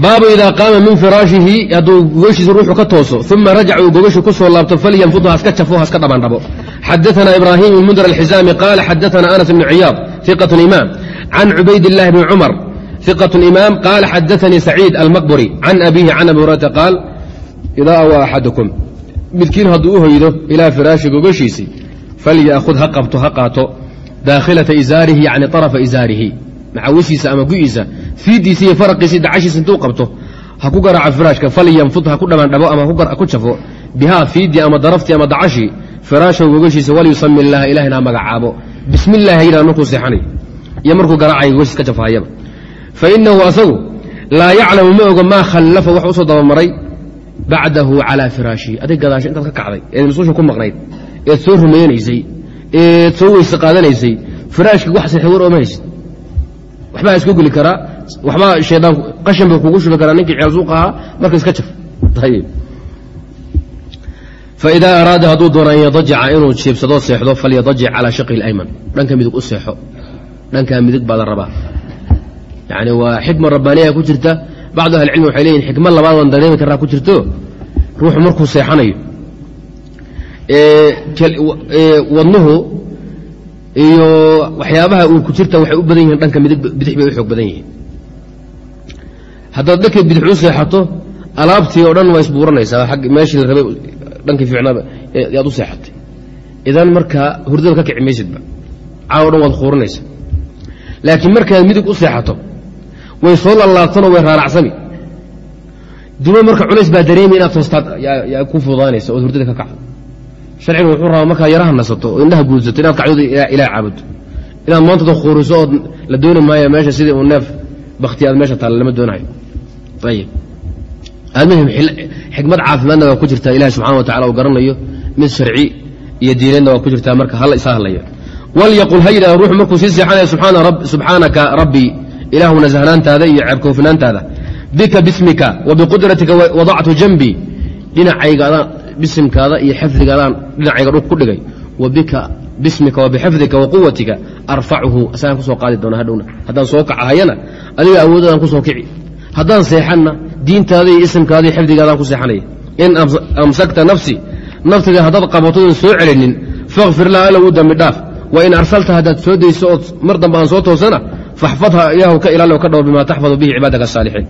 baabu idaa qaama min firaashihi hadduu gogashiisa ruuxu ka tooso uma rajac uu gogashi ku laabto falyanfudhu haska jafo haska dhabandhabo xadaana ibrahim ibn mundr qaala xadaana anas bn ciyaad iqat imaam can cubaydillahi bni cumar iqat imaam qaala xadaanii saciid almaqburi can abiihi can abi hurata qaal idaa awaa axadukum midkiin hadduu u hoydo ilaa firaashi gogashiisii falyaakhud ha qabto ha qaato daakhilata izaarihi yani arafa izaarihi maxawishiisa ama gu-iisa fiidiisa iyo faraqiisi dacashiisa intuu qabto ha ku garaaca firaashka falyanfud ha ku dhamandhabo ama ku afo bihaa fiidii ama daraftii ama dacashii firaashahu gogashiisa walyusami illaha ilahina ha magacaabo. Bismi illahi ha yidhaha iyo markuu garaacaya gogashiis ka jafahayaba fa inahu asagu laa yaclamu ma ogo maa khallafa wax u soo dabamaray bacdahu calaa firaashihi adig gadaasho intaad ka kacday eed masuusha ku maqnayd eed soo rumaynaysay eed soo weyse qaadanaysay firaashkii wax seexay war ooma haysid. Waxbaa isku geli karaa waxbaa shaydaan qashan buu kugu shubi karaa ninkii ceel suuq ahaa marka iska jaf. Ayib faidaa araada hadduu doono an yadajica inuu jiibsadoo seexdo falyadajic calaa shaqihi اlayman dhanka midig u seexo dhankaa midig baa la rabaa yani waa xikma rabbaaniya ku jirta bacdu ahli waxay leeyihiin xikma labaad dareemi karaa ku jirto ruuxu markuu seexanayo wadnuhu iyo waxyaabaha uu ku jirta waxay u badan yihiin dhanka bidix bay u xoog badan yihiin haddaad dhanka bidix u seexato alaabtii oo dhan waa isbuuranaysaa meeshii la rabay dhankii fiicnaaba yaad u seexatay. Idan markaa hurdada ka kici maysidba caawo dhan waad quurinaysa laakiin markaad midig u seexato way soo lallaabtanoo way raaracsami. Dumo marka culays baa dareemi inaad toostaad ku fudaanaysa ood hurdada ka kacdo. Sharcigu wuxuu rabaa markaad yaraha nasato oo indhaha guudsato inaad kacdooda ilaah caabudto inaad maantada khuuriso ood la dooni maayo meesha sidii uu neef bakti aad meesha taalla lama doonayo. Ayib almuhim xikmad caafimaadna waa ku jirtaa. Ilahi subxana wa tacala uu garanayo mid sharci iyo diineedna waa ku jirtaa marka hal isa hadlaya walyaqul ha yidhahda ruuxu markuu sii seexanaya subxaanaka rabbii ilaahu nasahnaantaada iyo ceebkoofinaantaada bika bismika wa wadactu janbii dhinacayga adaan bisimkaada iyo xifdigaadaan dhinacayga dhulka ku dhigay. Wa bismika wa bixifdika arfacuhu asagaan ku soo qaadi doona hadhowna haddaan soo kacahayana adiga awoodadaan ku soo kici. Haddaan seexanna diintaada iyo isimkaada iyo xifdigaadaan ku seexanaya. In amsakta nafsi naftiga haddaad qabatoodan soo celinin fakfir laha alla uu dambi dhaaf. Wa in arsalta haddaad soo dayso ood mar dambe aan soo toosana faxfadha ilaahu ka ilaali ka dhowr bimaa taxfadu bihi cibaadaka asaalixiin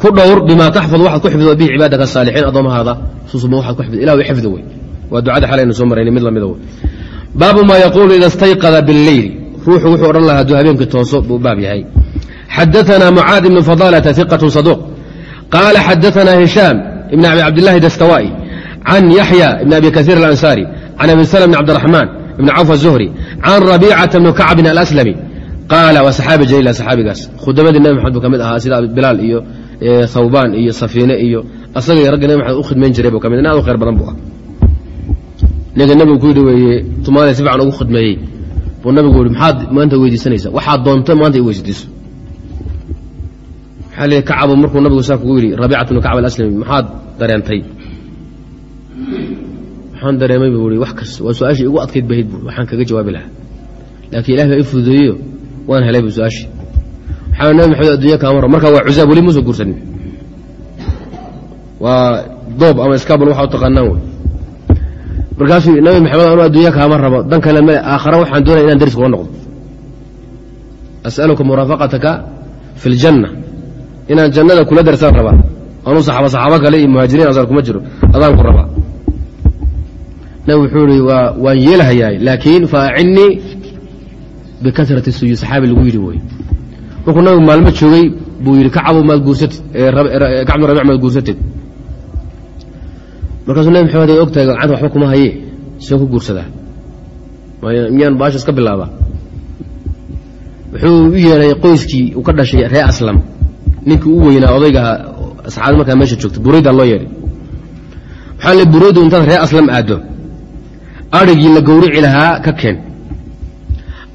ku dhowr bimaa taxfad waxaad ku xifdo bihi cibaadaka asaalixiin addoomahaada. Susuma waxaad ku xifdo ilahu xifdi wey waa ducada xalaynu soo marayna mid lamida wey baabu maa yaquulu ida istayqada billeyli ruuxu wuxuu odhan lahaa hadduu habeenkii tooso buu baab yahay xadaثna mucaad ibn fadalata iqaة صaduuq qaala xadaثna hishaam ibn abi cabdillahi dastawa'i can yaxya ibn abi kasiir alansaari can abi slm bn cabdiraxmaan ibn cawf aلzuhri can rabiicata bni kacbin alaslami qaala waa saxaabi jaliila saxaabigaas khudamadii nebi maxamed buu ka mid ahaa sida bilaal iyo thawbaan iyo safiine iyo asaga iyo ragga nebi maxamed u khidmayn jiray buu ka mid nin aad u khayr badan buu ah ninka nebigu ku yidhi weeye tumaale si fiican ugu khidmeeyey buu nabigu yihi maxaad maanta weydiisanaysa waxaad doonto maanta i weysdiiso lii kacabo markuu nabigu saa kugu yidhi rabiicat bnu kacb alaslami maxaad dareentay? Waxaan dareemay buu i wax kas waa su'aashii igu adkayd bahayd bu waxaan kaga jawaabi lahaa. Laakiin ilahi baa i fududeeyo waan helay bu su'aashii. Waxaa nabi maxamed addunya kaama rabo markaa waa cuzaab weli muusa guursanin. Waa doob ama iskabal waxa u taqaanaan wey markaasuu nabi maxamed anu addunya kaama rabo dan kale male aakhara waxaan doonaya inaan daris kula noqdo. As'aluka muraafaqataka fi ljanna inaan jannada kula darsaan rabaa anuu saxaaba saxaabo kale iyo muhaajiriin ansar kuma jiro. Adaan ku rabaa nabi wuxuu ihi waa waan yeelhayaay laakiin faacinnii bikasrati suyu saxaabi lagu yidhi wey markuu nabigu maalmo joogay buu yidhi kacabo maad guursatid kacbnu rabic maad guursatid. Markaasuu nabi maxamed ay og gacanta waxba kuma haye soo ku guursadaa. Miyaan baasha iska bilaabaa? Wuxuu u yeeray qoyskii uu ka dhashay ree aslam ninkii u weynaa odaygaha saxaabada markaa meesha joogta buraydaa loo yeedhay waxaa le buraydu intaad ree aslam aaddo. Adrhigii la gowrici lahaa ka keen.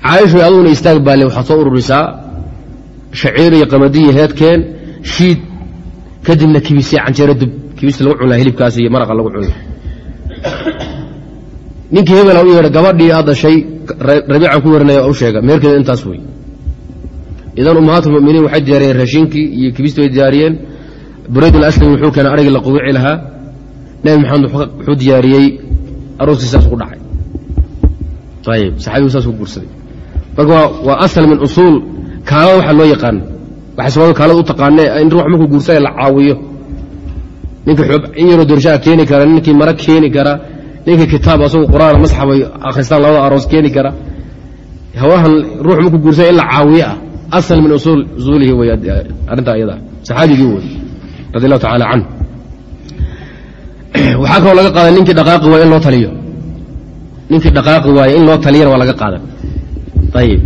Caaishoy aduguna istaag baale waxaad soo ururisaa. Shaciir iyo qamadiyo heedkeen shiid. Kadibna kibisee canjeero dub. Kibista lagu cunlaa hilibkaas iyo maraqa lagu cunla ninkii hebela u yeedha gabadhii aad dhashay rabiican ku warinaya u sheega. Meerkeeda intaas wey idan ummahaatulmuminiin waxay diyaariyeen raashinkii iyo kibista way diyaariyeen burayd alaslami wuxuu keenay arigii la quwici lahaa nabi maxamed wuxuu diyaariyey arooskii saas ku dhacay ayib saxaabigu saas ku guursaday marka waa asal min usuul kaalada waxa loo yaqaano waxay soomaalida kaalada u taqaanee in ruux markuu guursanaya la caawiyo xoob in yaroo doorshaha keeni kara ninkii mara keeni kara ninkii kitaab asagu qur'aan masxabay akhristaan labada aroos keeni kara hawahan ruux markuu guursanaya in la caawiyo ah asal min usuul usuulihi wey arrintaa iyada saxaabigii wey radi allahu tacala canhu waxaa kaloo laga qaaday ninkii dhaqaaqi waaye in loo taliyo ninkii dhaqaaqi waaye in loo taliyana waa laga qaadan ayib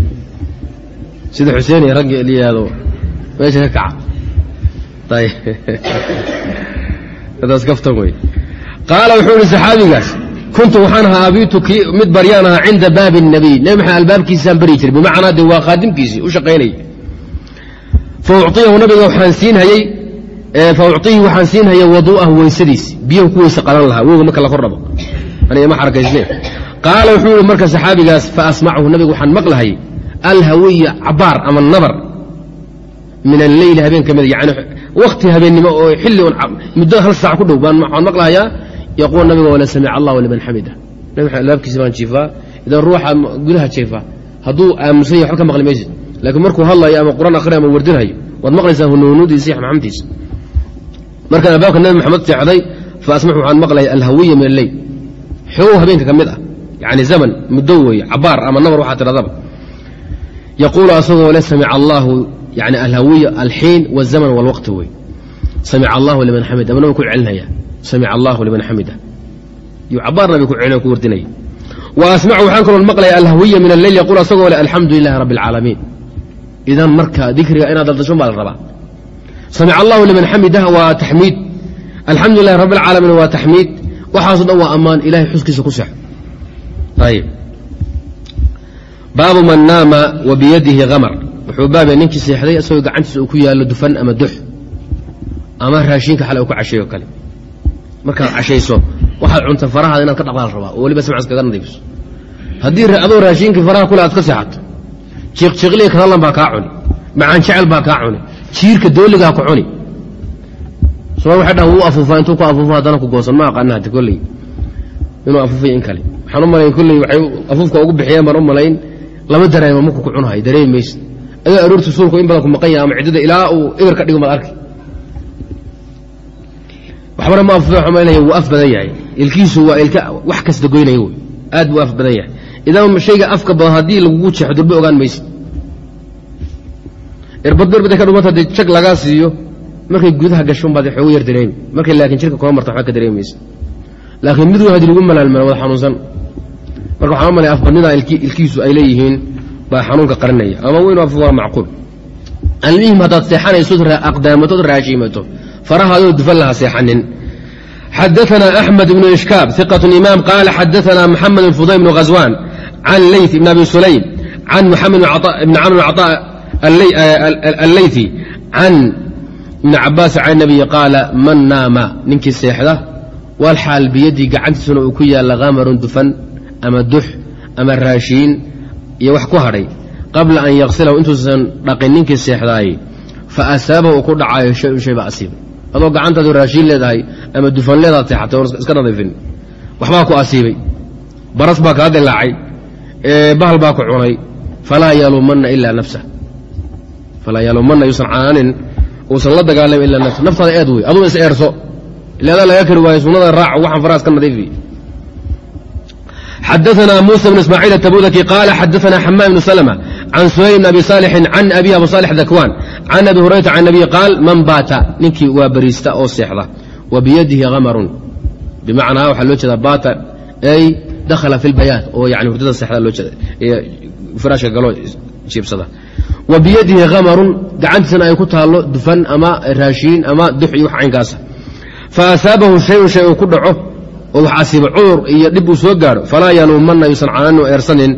sida xuseen iyo raggi la yihahdo meesha ka kaca kaftan wey qaala wuxuu ihi saxaabigaas kuntu waxaan ahaa abiitu mid baryaan ahaa cinda baabi الnabiy nebi maxamed albaabkiisaan bari jir bimacnaa de waa khaadimkiisii u shaqaynayay fauiyahu nabiga waxaan siin hayey faucihi waxaan siin hayay waduu'ahu weysadiisi biyahu ku weyse qadan lahaa woga marka la kordhabo aniga ma xarakaysne qaala wuxuu yihi marka saxaabigaas faasmachu nabiga waxaan maqlahayay alhawiya cabaar ama nabar min alleyli habeen ka mida yani wakhti habeennimo oo xilli on muddo hal saac ku dhow baan waxaan maqlahayaa yaquul nabiga wala samic allahu liman xamida nabi albaabkiisa baan jiifaa idan ruuxa gudaha jiifa hadduu aamusan yahy waxba ka maqli maysid laakiin markuu hadlayo ama quraan akhriya ama wardinhayo waad maqlaysaa hunuunudiisa iyo xamxamtiisa markaan albaabka nabi maxamed jeexday fa asmaxu waxaan maqlaya alhawiya min alleyl xoogow habeenka ka mid ah yani zaman muddo weeye cabaar ama nabar waxaa tidhahdaba yaquulu asagoo le samic allaahu yani alhawiya alxiin wاzaman wاlwaqti wey samic allahu liman xamida ama nabi ku celinaya samic allahu liman xamida yuu cabaar nabi ku celin ku wardinaya wa asmacu waxaan kaloo maqlaya alhawiya min alleyl yaquul asagoo le alxamdu lilahi rabbi اlcaalamiin idan marka dikriga inaad daldashon baa la rabaa samic allahu liman xamidah waa taxmiid alxamdu lilahi rabbi اlcaalamiin waa taxmiid waxaaso dhan waa ammaan ilahay xuskiisa ku ayib baabu man naama wa biyadihi amar wuxuu baabay ninkii seexday isagoo gacantiisa uu ku yaallo dufan ama dux ama raashinka xale uu ku casheeyo kale markaad cashayso waxaad cunta farahaada inaad ka dhaqdaal rabaa oo weliba samcas kaga nadiifiso haddii adoo raashinkii faraha kule aad ka seexato jiiqjiiqliga kadallan baa kaa cuni macaan jecel baa kaa cuni jiirka dooligaa ku cuni. Somal waxay dhahan wuu afuufaa intuu ku afuufo haddana ku goosan ma aqaana hadi kolley. Inuu afuufay in kale. Waxaan u malayn kolley waxay afuufka ugu bixiyeen baan u malayn lama dareemo markuu ku cunahay dareemi maysid. Adoo aroorti suulku in badan ku maqan yaha ama ciddada ilaa uu eber ka dhigo maad arki waxbana ma malinaya wuu af badan yahay. Ilkiisu waa ilka wax kasta goynaya wey aad buu af badan yahay. Idan shayga afka badan haddii lagugu jeexo durbe ogaan maysid. Irbad irbada ka dhumanta haddii jag lagaa siiyo markay gudaha gasho baad xoogu yar dareemi. Markay laakiin jirka koo marta waxba ka dareemi maysid. Laakiin mid haddii lagu malaalmalo wada xanuunsan. Marka waxaan malaya afbadnida ilkiisu ay leeyihiin baa xanuunka qarinaya. Ama weyn af waa macquul. Almuhim haddaad seexanaysood aqdaamatood raashiimato farahaayo dufan laha seexanin xadaana axmed ibnu ishkaab iqatu imaam qaala xadaana maxamed bn fuday bn ghaswaan can leyt ibn abi sulaym can maxamed ibn camr caa alleyti can ibn cabaas can nabiyi qaala man naama ninkii seexda wal xaal biyadii gacantiisuna uu ku yaalla kamarun dufan ama dux ama raashiin iyo wax ku hadhay qabla an yaksilahu intuusan dhaqin ninkii seexdaayey fa asaabahu u adoo gacantaadu raashiin leedahay ama dufan leedaad seexatay oon iska nadiifin. Waxbaa ku asiibay. Baras baa kaa dilaacay bahal baa ku cunay. Falaa yaluumanna ilaa nafsa. Falaa yaluumanna yuusan canaanin uusan la dagaalamin ilaa nafsa. Naftaada eed wey. Aduu is eerso. Ila adaa laga kari waayo sunnada raac waxaan faraha iska nadiifi. Xadaana muusa bn ismaaciil atabudaki qaala xadaana xamaam bnu slma can suhayl abi saalixin can abi abu saalix dakwaan can abi hurayrata can nabiy qaal man baata ninkii waa bariista oo seexda wa biyadihi hamarun bimacnaa waxaa loo jeedaa baata ay dakhala fi lbayaad oo yani hurdada seexda loo jeeda firaashka galoo jiibsada wa biyadihi hamarun gacantiisana ay ku taallo dufan ama raashiin ama dux iyo wax caynkaasa fa asaabahu shayun shay uu ku dhaco oo wax asiiba cudur iyo dhib uu soo gaadho falaa yaluumanna yuusan cananu eersanin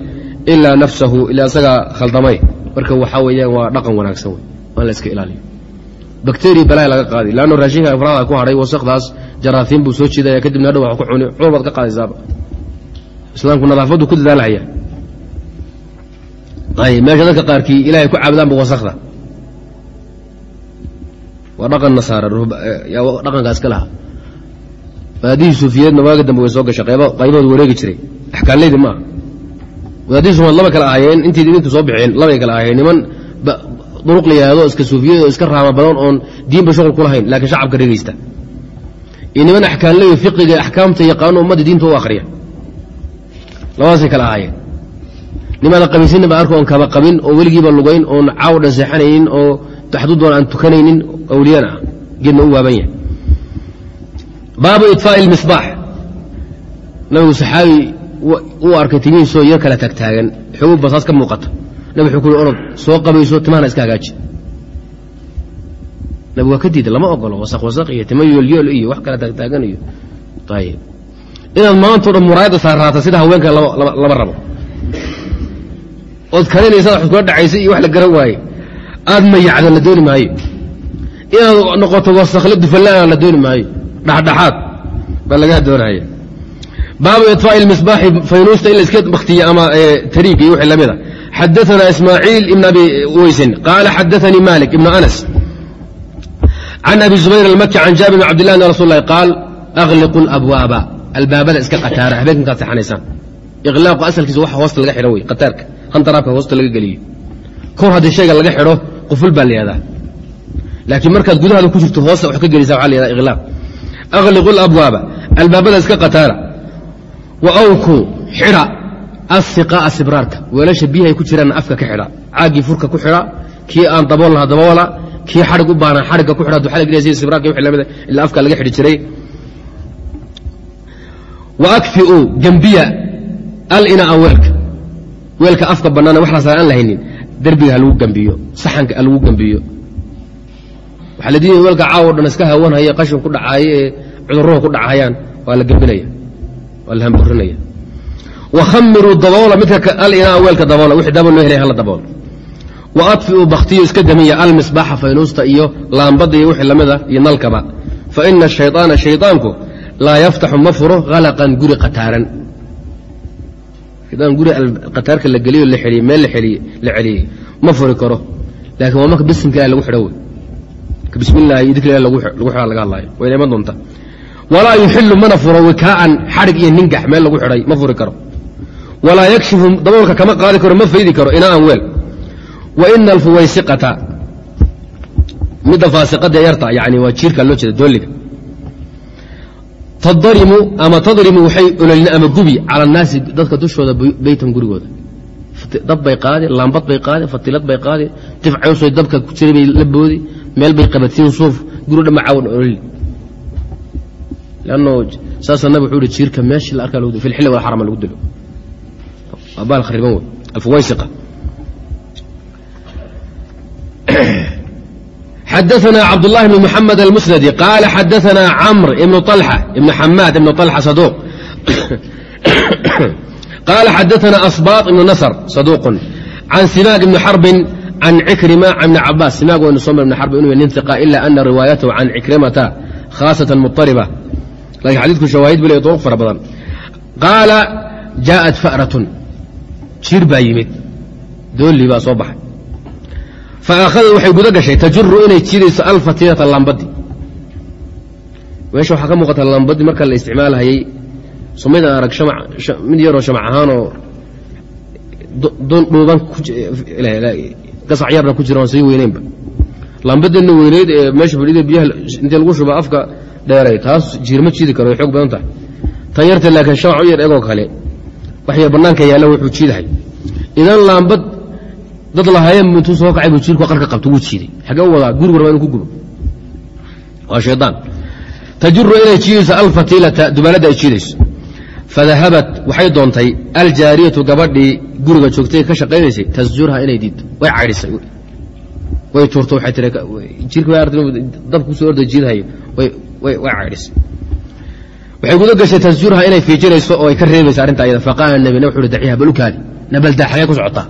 ilaa nafsahu ilaa isagaa khaldamay. Marka waxaa weeyaan waa dhaqan wanaagsan wey waan la iska ilaaliyo. Bakteriya balaya laga qaaday leanno raashinka afraada ku hadhay wasakdaas jaraafiin buu soo jiidaya kadibna hadhow wax ku cuni cudur ka qaadaysaaba. Islaamku nadaafaddu ku dadaalhaya ayb meesha dadka qaarkii ilahay ku caabudaanba wasakda waa dhaqan nasaara dhaqankaa iska lahaa. Wadaadihii suufiyeedna waagi dambe way soo gashay qaybood wareegi jiray. Axkaanleydi maaha wadaadiisu waad laba kale ahaayeen intii idinku soo bixeen labay kale ahaayeen niman duruq la yidhaahdo iska suufiyad oo iska raama badan oon diinba shaqal ku lahayn laakiin shacabka dhegaysta iyo niman axkaanley fiqiga axkaamta yaqaano ummadda diinta u akhriya. Labadaasay kale ahaayeen. Nimaan la qabaysinna arko oon kaba qabin oo weligiiba lugayn oon caawo dhan seexanaynin oo taxduudoon aan tukanaynin awliyana ah geedna u waaban yahay. Baabu ifaai misbaax. Nabigu saxaabi uu arkay timihiisoo yar kala taagtaagan xogu basaas ka muuqata. Nabig wuxuu ku orod soo qabayso timahana iska hagaaji. Nabig waa ka diiday lama ogolo wasaq wasaq iyo timo yoolyool iyo wax kala taagtaagan iyo ayib inaad maantao dhan muraayadda saaraata sida haweenka lama rabo. Ood karinaysa wax kula dhacaysay iyo wax la garan waaye. Aad mayacda la dooni maayo. Inaad noqoto wasakle dufallaa la dooni maayo. Dhexdhexaad baa lagaa doonaya baabu iطfaaءi اmisbaaxi faynuusta in la iska baktiya ama tariig iyo wixii lamida xadaثana ismaaciil ibn abi weysin qaala xadaثanii malik ibn anas can abi zubayr almaki can jaabir bn cabd lah an rasul lahi qaal agliqu اlabwaaba albaabada iska qataara habeenka inkaad seexanaysaan iqlaaqu asalkiisa waxa hoosta laga xidho wey qataarka khantaraabka hoosta laga geliyo kor haddii shayga laga xidho quful baa la yihahdaa laakiin markaad gudahaada ku jirto hoosta wax ka gelisa waxa la yahada iqlaaq agliqu labwaaba albaabada iska qataara wa awku xidha asiqaa'a sibraarka weelasha biyahay ku jiraanna afka ka xidha caaggii furka ku xidha kii aan dabool laha daboola kii xadhig u baanaa xadhigga ku afka laga xidhi jiray. Wa akfi'uu gembiya alina'a weelka. Weelka afka bannaana wax rasaar aan lahaynin derbiga ha lagu gembiyo saxanka ha lagu gembiyo waxaa la diidaya weelka caawo dhan iska hawanhaya qashin ku dhacaaye ee cudurruhu ku dhacayaan waa la gembinaya alhamburinaya wahamiruu daboola midka alinaa weelka daboola wix dabool loo helay hala dabool. Wa adfiuu bakhtiyo iska damiya almisbaaxa faynuusta iyo laambadda iyo wixii lamida iyo nalkaba. Fa ina ashayطaana shayطaanku laa yaftaxu ma furo halaqan guri qataaran. Haydaan guri qataarka la geliyo liiy meel la celiyey ma furi karo. Laakiin waa marka bisimka ilah lagu xidho wey. Bismi illahi iyo ilah lagu laga hadlaayo wayna iman doonta walaa yuxilu mana furo wikaa'an xadhig iyo ningax meel lagu xidhay ma furi karo. Walaa yakshifu daboolka kama qaadi karo ma faydi karo inaaan weel. Wa ina alfuwaysiqata midda faasiqada yarta yani waa jiirka loo jeeda dooliga tadarimu ama tadrimu waxay ololin ama gubi cala annaasi dadka dushooda beytan gurigooda. Dab bay qaadi laambad bay qaadi fatilad bay qaadi tifcawsoy dabka ku jiray bay la boodi meel bay qabatiin suuf guri dhama caawan ololi lanno saasaa nabig wuxuu ihi jiirka meeshii la arkaa fi lxilli wal xarama lagu dilo waa baal khariban wey alfuwaysiqa xadaثna cabdالlahi بn mحamed almusnadi qaala xadaثna camr ibn طalxa ibn xamaad ibn طalxa saduq qaala xadaثna asbاط ibn nasr saduq can simaak ibn xarbin can cikrima can ibni cabaas simaag waynu soo mar ibn xarb inuu nin iqa ila ana riwaayatahu can cikrimata khaasatan muطariba lakiin xadiidku shawaahid bale duruq fara badan. Qaala jaaءat fa'ratun. Jiir baa yimid. Doolii baa soo baxay. Faahadad waxay guda gashay tajuru inay jiidayso alfatiyata lambadii meesha waxaa ka muuqata lambadii marka la isticmaalhayey sumaydan arag mid yaroo shamac ahaanoo dhuuban gasac yarna ku jira aan sii weyneynba lambadeenna weyneyd ee meesha fadhida biyaha intee lagu shuba afka dheeray taas jiir ma jiidi karo way xoog badan tahay. Tan yarta laakiin shamac u yar egoo kale wax yar bannaanka yaalla wuxuu jiidahay. Idan laambad dad lahaayeen intuu soo kacay buu jiirku qarka qabto wuu jiiday. Xagee u wadaa gurigu rabaa inu ku gubo. Waa shaydaan tajuru inay jiidayso alfatiilata dubaalada ay jiidayso. Fadahabat waxay doontay aljaariyatu gabadhii guriga joogtay ka shaqaynaysay tasjurha inay diidto way caydhisay way tuurto waxay tiri jiirka way arday way way way caydhisay waxay guda gashay tasjurha inay fiijinayso oo ay ka reebayso arrinta ayada. Faqaala nabi nabi wuxu daciha bal u kaadi nabaldaa xagee ku socotaa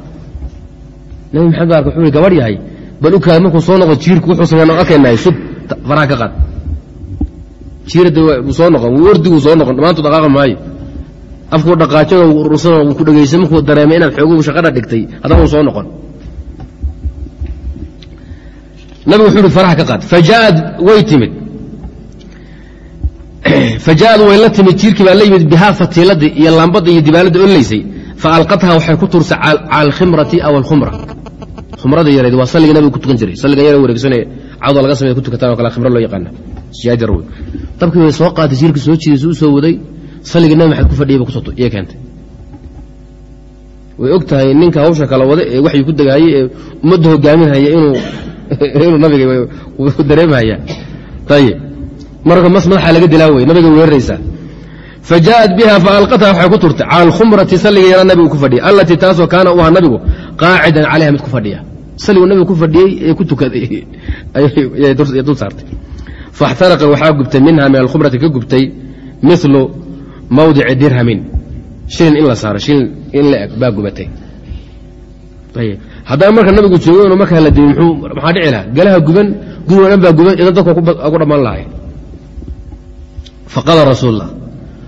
nabi maxamed arka wuxuu ihi gabadh yahay bal u markuu soo noqdo jiirku wuxuu sameyn arkaynahay sub faraha ka qaad jiirada wuu soo noqon wuu soo noqon. Dhammaantu dhaqaaqa maayo. Afkuu dhaqaajado urursan wuu ku dhegaysan markuu dareemay inaad xooguhu shaqada dhigtay haddana wuu soo noqon. Nabigu wuxuu ihi faraha ka qaad. Fajaaad way timid fajaaad way la timid jiirkii baa la yimid bihaa fatiiladii iyo laambadii iyo dibaaladii olaysay faalqatha waxay ku tuursay cala alkhimrati aw alkhumra khumrada yareed waa salliga nabiga ku tukan jiray. Salligan yare wareegsanee cadoo laga samey ku tukataan o kale khimro loo yaqaana. Siyaadar wey dabkii way soo qaatay jiirkii soo jiidaysa u waday. Salligii nabi maxamed ku fadhiyay ba ku soo iyo keentay. Way og tahay ninka hawsha kala wada ee waxyu ku degaayey ee ummadda hogaaminhaya inuu nabiga dareemhaya ayib marka madaxa laga dilaa wey nabiga weeraraysaa fajaaءat biha faalqatha waxay ku turtay cala salliga yara nabigu ku fadhiya allatii taasoo kaana u ahaa nabigu qaacidan calayha mid ku fadhiya. Salligu nabigu ku fadhiyey ee ku tukaday. Dul saartay. Faاxtaraqa waxaa gubtay minha min alkhumrati ka gubtay milu mawdici dirhamin. Shilin in la saaro shilin in la eg baa gubatay. Haddana marka nabigu joogo inuu markaa la diiy maxaa dhici lahaa galaha guban dhan baa guban idan dadka ku dhammaan lahay faqala rasuul lah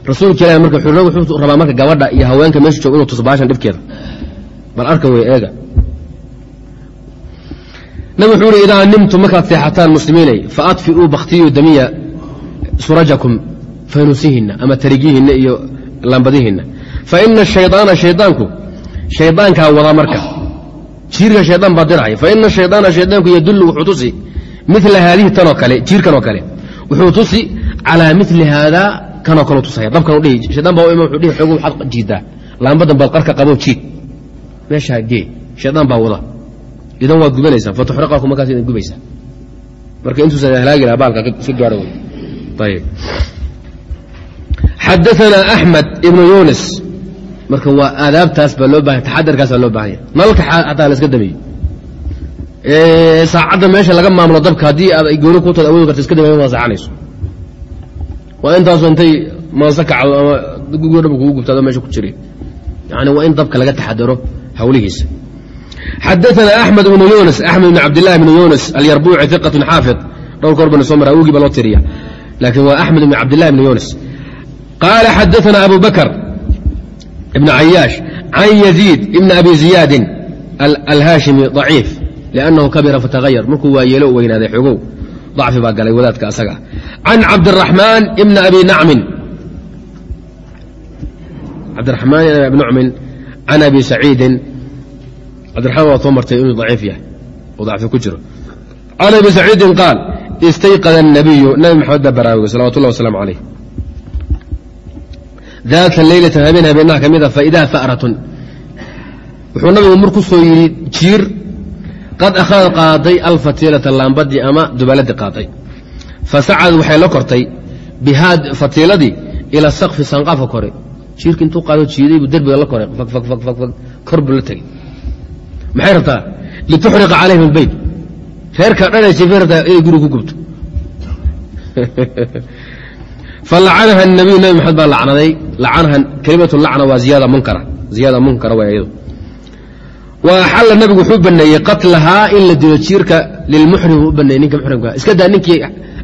rasuulka ilahi marka wuxuu rabaa marka gabadha iyo haweenka meesha jooga inuu tuso baashan dhibkeeda. Bal arka wey eega. Nabig wuxuu uhi idaa nimtum markaad seexataan muslimiinay faadfi'uu bakhtiyu damiya surajakum faynusihinna ama tarigyihinna iyo lambadihinna faina shaydaana shaydaanku shaydaankaa wada marka. Jiirka shaydaan baa diraya. Faina shaydaana shaydaanku yadullu wuxuu tusi mila haadihi tanoo kale jiirkanoo kale. Wuxuu tusi calaa mili haadaa kanoo kale tusaya dabkan udhihi shaydaan baa ima wuxuu dhihi xoogu waxaad jiiddaa laambadan baad qarka qabo jiid meeshaa gee shaydaan baa wada idan waad gubanaysaa fatuxriqaku markaas idin gubaysaa marka intuusan halaagi laha baalka iska gaaro wey ayib xadaanaa axmed ibnu yunis marka waa aadaabtaas baa loo bahanya taxadarkaas baa loo bahanya nalka xataa la iska dameeyo saacadda meesha laga maamulo dabka haddii aad gooni kutood awoodi karta iska dameeya waa saacanayso waa intaasu intay maanse kacdo ama dhan kugu gubtaado meesha ku jira yani waa in dabka laga taxadaro hawlihiisa. Xadaana axmed ibnu yunis axmed ibn cabdillahi ibnu yunis alyarbuuci iqatun xaafid. Dhowr koor banu soo mara awgii baa loo tiriya. Laakiin waa axmed ibn cabdillahi ibnu yunis qaala xadaana abu bakr ibn cayaash can yaziid ibn abi ziyaadin alhaashimi ضaciif liannahu kabira fatahayar markuu waa yeelo weynaaday xogow dacfi baa galay wadaadka asaga can cabdiraxmaan ibni abi nacmin cabdiraxmaan ibn abi nucmin can abi saciidin cabdiraxmaan waa soo martay inuu daciif yahay oo dacfi ku jiro can abi saciidin qaal istayqada الnabiyu nabi maxamed baa baraarugay salawat ullah wasalaamu calayh daata leylatan habeen habeenaha ka mid a faidaa fa'ratun wuxuu nabigu mar ku soo yidhi jiir qad akhada qaaday alfatiilata laambadii ama dubaaladii qaaday. Fasacad waxay la kortay bihaa fatiiladii ila sakfi sanqaafka kore. Jiirki intuu qaado jiiday buu derbiga la koray. Kor buu la tegey. Maxay rabtaa? Lituxriqa calayhim albeyt reerka dhanay jiifay rabtaa? Inay guriga ku gubto falacanaha nabiyu nabi maxamed baa lacnaday. Lacanaha kelimatu lacna waa ziyaada munkara. Ziyaada munkara waa iyadu wa axalla nabigu wuxuu baneeyey qatlahaa in la dilo jiirka lilmuxrim u baneeyey ninka muxrimka iska daa ninkii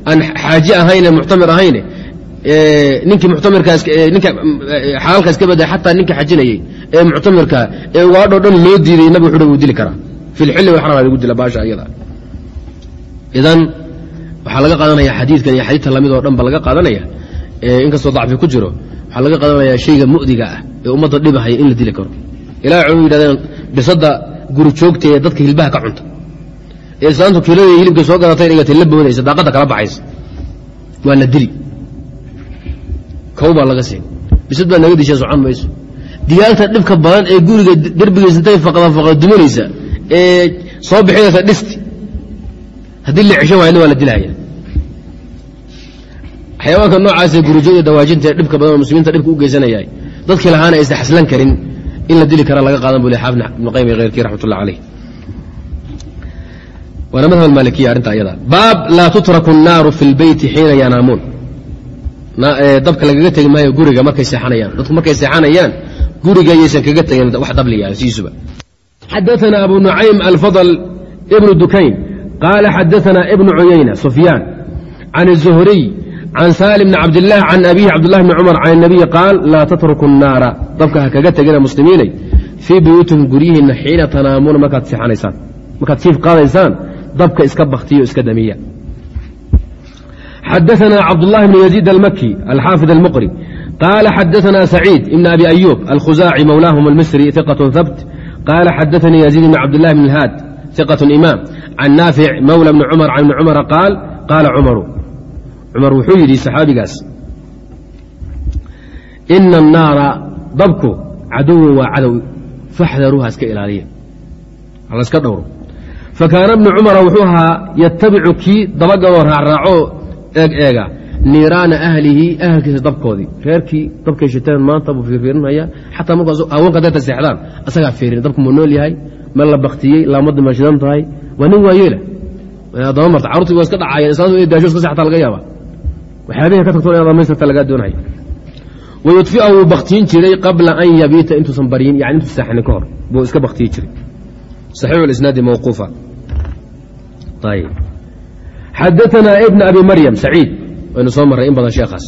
aan xaaji ahayne muctamir ahayne ninkii muctamirkaninka xalaalka iska baday xataa ninka xajinayey ee muctamirka ee ugaadho dhan loo diiday nabig wuxuu wuu dili karaa. Fi lxilli lagu dila baasha iyada idan waxaa laga qaadanaya xadiidkan iyo xadiidta la mid oo dhan laga qaadanaya inkastoo dacfi ku jiro waxaa laga qaadanaya shayga mu'diga ah ee ummadda dhibahaya in la dili karo. Ilahi waxay yidhahdeen bisada guri joogta ee dadka hilbaha ka cunta. Ee islaantu kiilada hilibka soo gadatay dhigatay la boodaysa daaqadda kala baxaysa. Waa la dili. Kow baa laga siin. Bisad baa naga dishaa socon mayso. Digaagta dhibka badan ee guriga derbigiisa intay faqda faqda dumanaysa ee soo bixinaysa dhisti haddii la ceshan waayna waa la dilahaya xayawaanka noocaasee gurijoogda dawaajinta ee dhibka badan oo muslimiinta dhibka u geysanaya dadkii lahaana aysa xaslan karin in la dili kara laga qaadan bu xaafid ibnuqayim iyo keyrkii raxmatullah aleyh waana madhab amaalikiya arrinta ayada. Baab laa tutraku naaru fi lbeyti xiina yanaamuun. Dabka lagaga tegi maayo guriga markay seexanayaan. Dadku markay seexanayaan guriga yaysan kaga tegin wax dabliya siisuba. Xadaana abu nucaym alfadl ibnu dukayn qaala xadaana ibnu cuyayna sufyaan can zuhriy can salim bn cabdilah can abihi cabdulahi bni cumar can الnabiyi qaal laa tatruku الnaara dabka ha kaga tegina muslimiinay fii buyuutikum guryihiina xiina tanaamuuna markaad seexanaysaan markaad siif qaadaysaan dabka iska baktiyo iska damiya xadaثna cabdالlahi bn yaزيid almaki alxaafid almqri qaala xadaثna saciid ibn abi ayub alkhuzaaci mawlaahum almisri iqaة habt qaala xadaثanii yaزيid bn cabdillahi bn اlhaad iqaة imaam can naafic mawla bni cumar can ibni cumara qaal qaala cumaru cumar wuxuu yidhi saxaabigaas ina الnaara dabku caduwun waa cadow faxdaruuha iska ilaaliya laska dhowro. Fakaana bnu cumara wuxuu ahaa yatabicu kii dabagaloo raacraaco eeg eega niiraana ahlihi ahalkiisa dabkoodii. Reerkii dabkay shiteen maanta buu fiirfiirinaya xataa marku haweenka hadday taseexdaan asagaa fiirin dabku muu nool yahay meel la baktiyey laamadii ma tahay waa nin waayeela. Daba marta carurtii waa iska dhacayeen islaantu inay iska seextaa laga yaaba waxyaabihi ka tagto in damaysarta lagaa doonayo. Wayudfia wuu baktiyin jiray qabla an yabiita intuusan baryin yani intuusan saxnin ka hor buu iska baktiyi jiray. Saxiixu isnaadi mawquufa. Ayb xadaanaa ibna abi maryam saciid waynu soo marray in badan sheekaas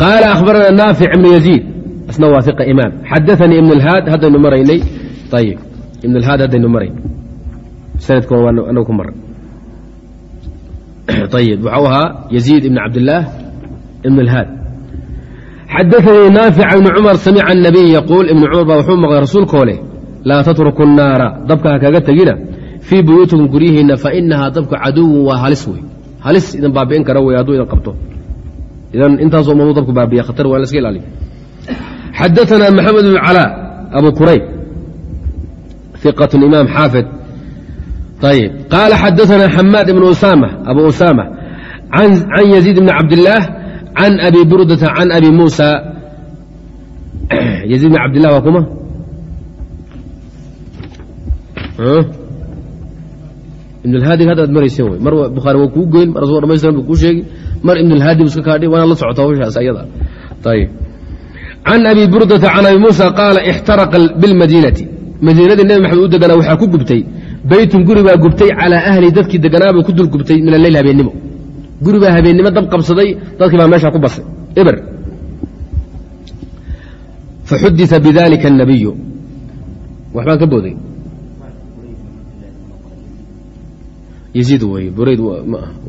qaala akhbaranaa naafic ibnu yaziid isna waa imaam. Xadaanii ibn اlhaad haddaynu maraynay. Ayib ibn اlhaad haddaynu maray. Sanadka anagu ku maray. Ayib waxau ahaa yaziid ibn cabdillaah ibn اlhaad xadaثanii naafic ibn cumar samica الnabiy yaquul ibn cumar baa wuxuu maqlay rasuulkoo leh laa tatruku الnaara dabka ha kaga tegina fii buyuutikum guryihiina fainahaa dabku caduwun waa halis wey halis idin baabi'in kara wey hadduu idin qabto idan intaasoo umadu dabku baabiya khatar waa in laska ilaaliyo xadaثana maxamed bn calaa abu kurayb iqat imaam xaafid ayb qaala xadaثana xamaad ibn usama abu usama can yaziid bn cabdillaah can abi burdata can abi muusa yaziid bn cabdillah waa kuma ibnulhaadiga hadda ad marayseen wey mar bukhaari waa kuu geyn mar asagoo dhamaystiran bu kuu sheegi mar ibnulhaadi bu iska kaadhi waanaad la socotaa hawshaas ayada ayib can abi burdata can abi muusa qaala ixtaraqa bilmadiinati madiinadii nebi maxamed u deganaa waxaa ku gubtay beytun guri baa gubtay calaa ahli dadkii deganaabuu ku dul gubtay min alleyl habeennimo guri baa habeennimo dab qabsaday dadkii baa meeshaa ku basay eber faxudita bidalika الnabiyu waxbaan ka booday yziid wey burayd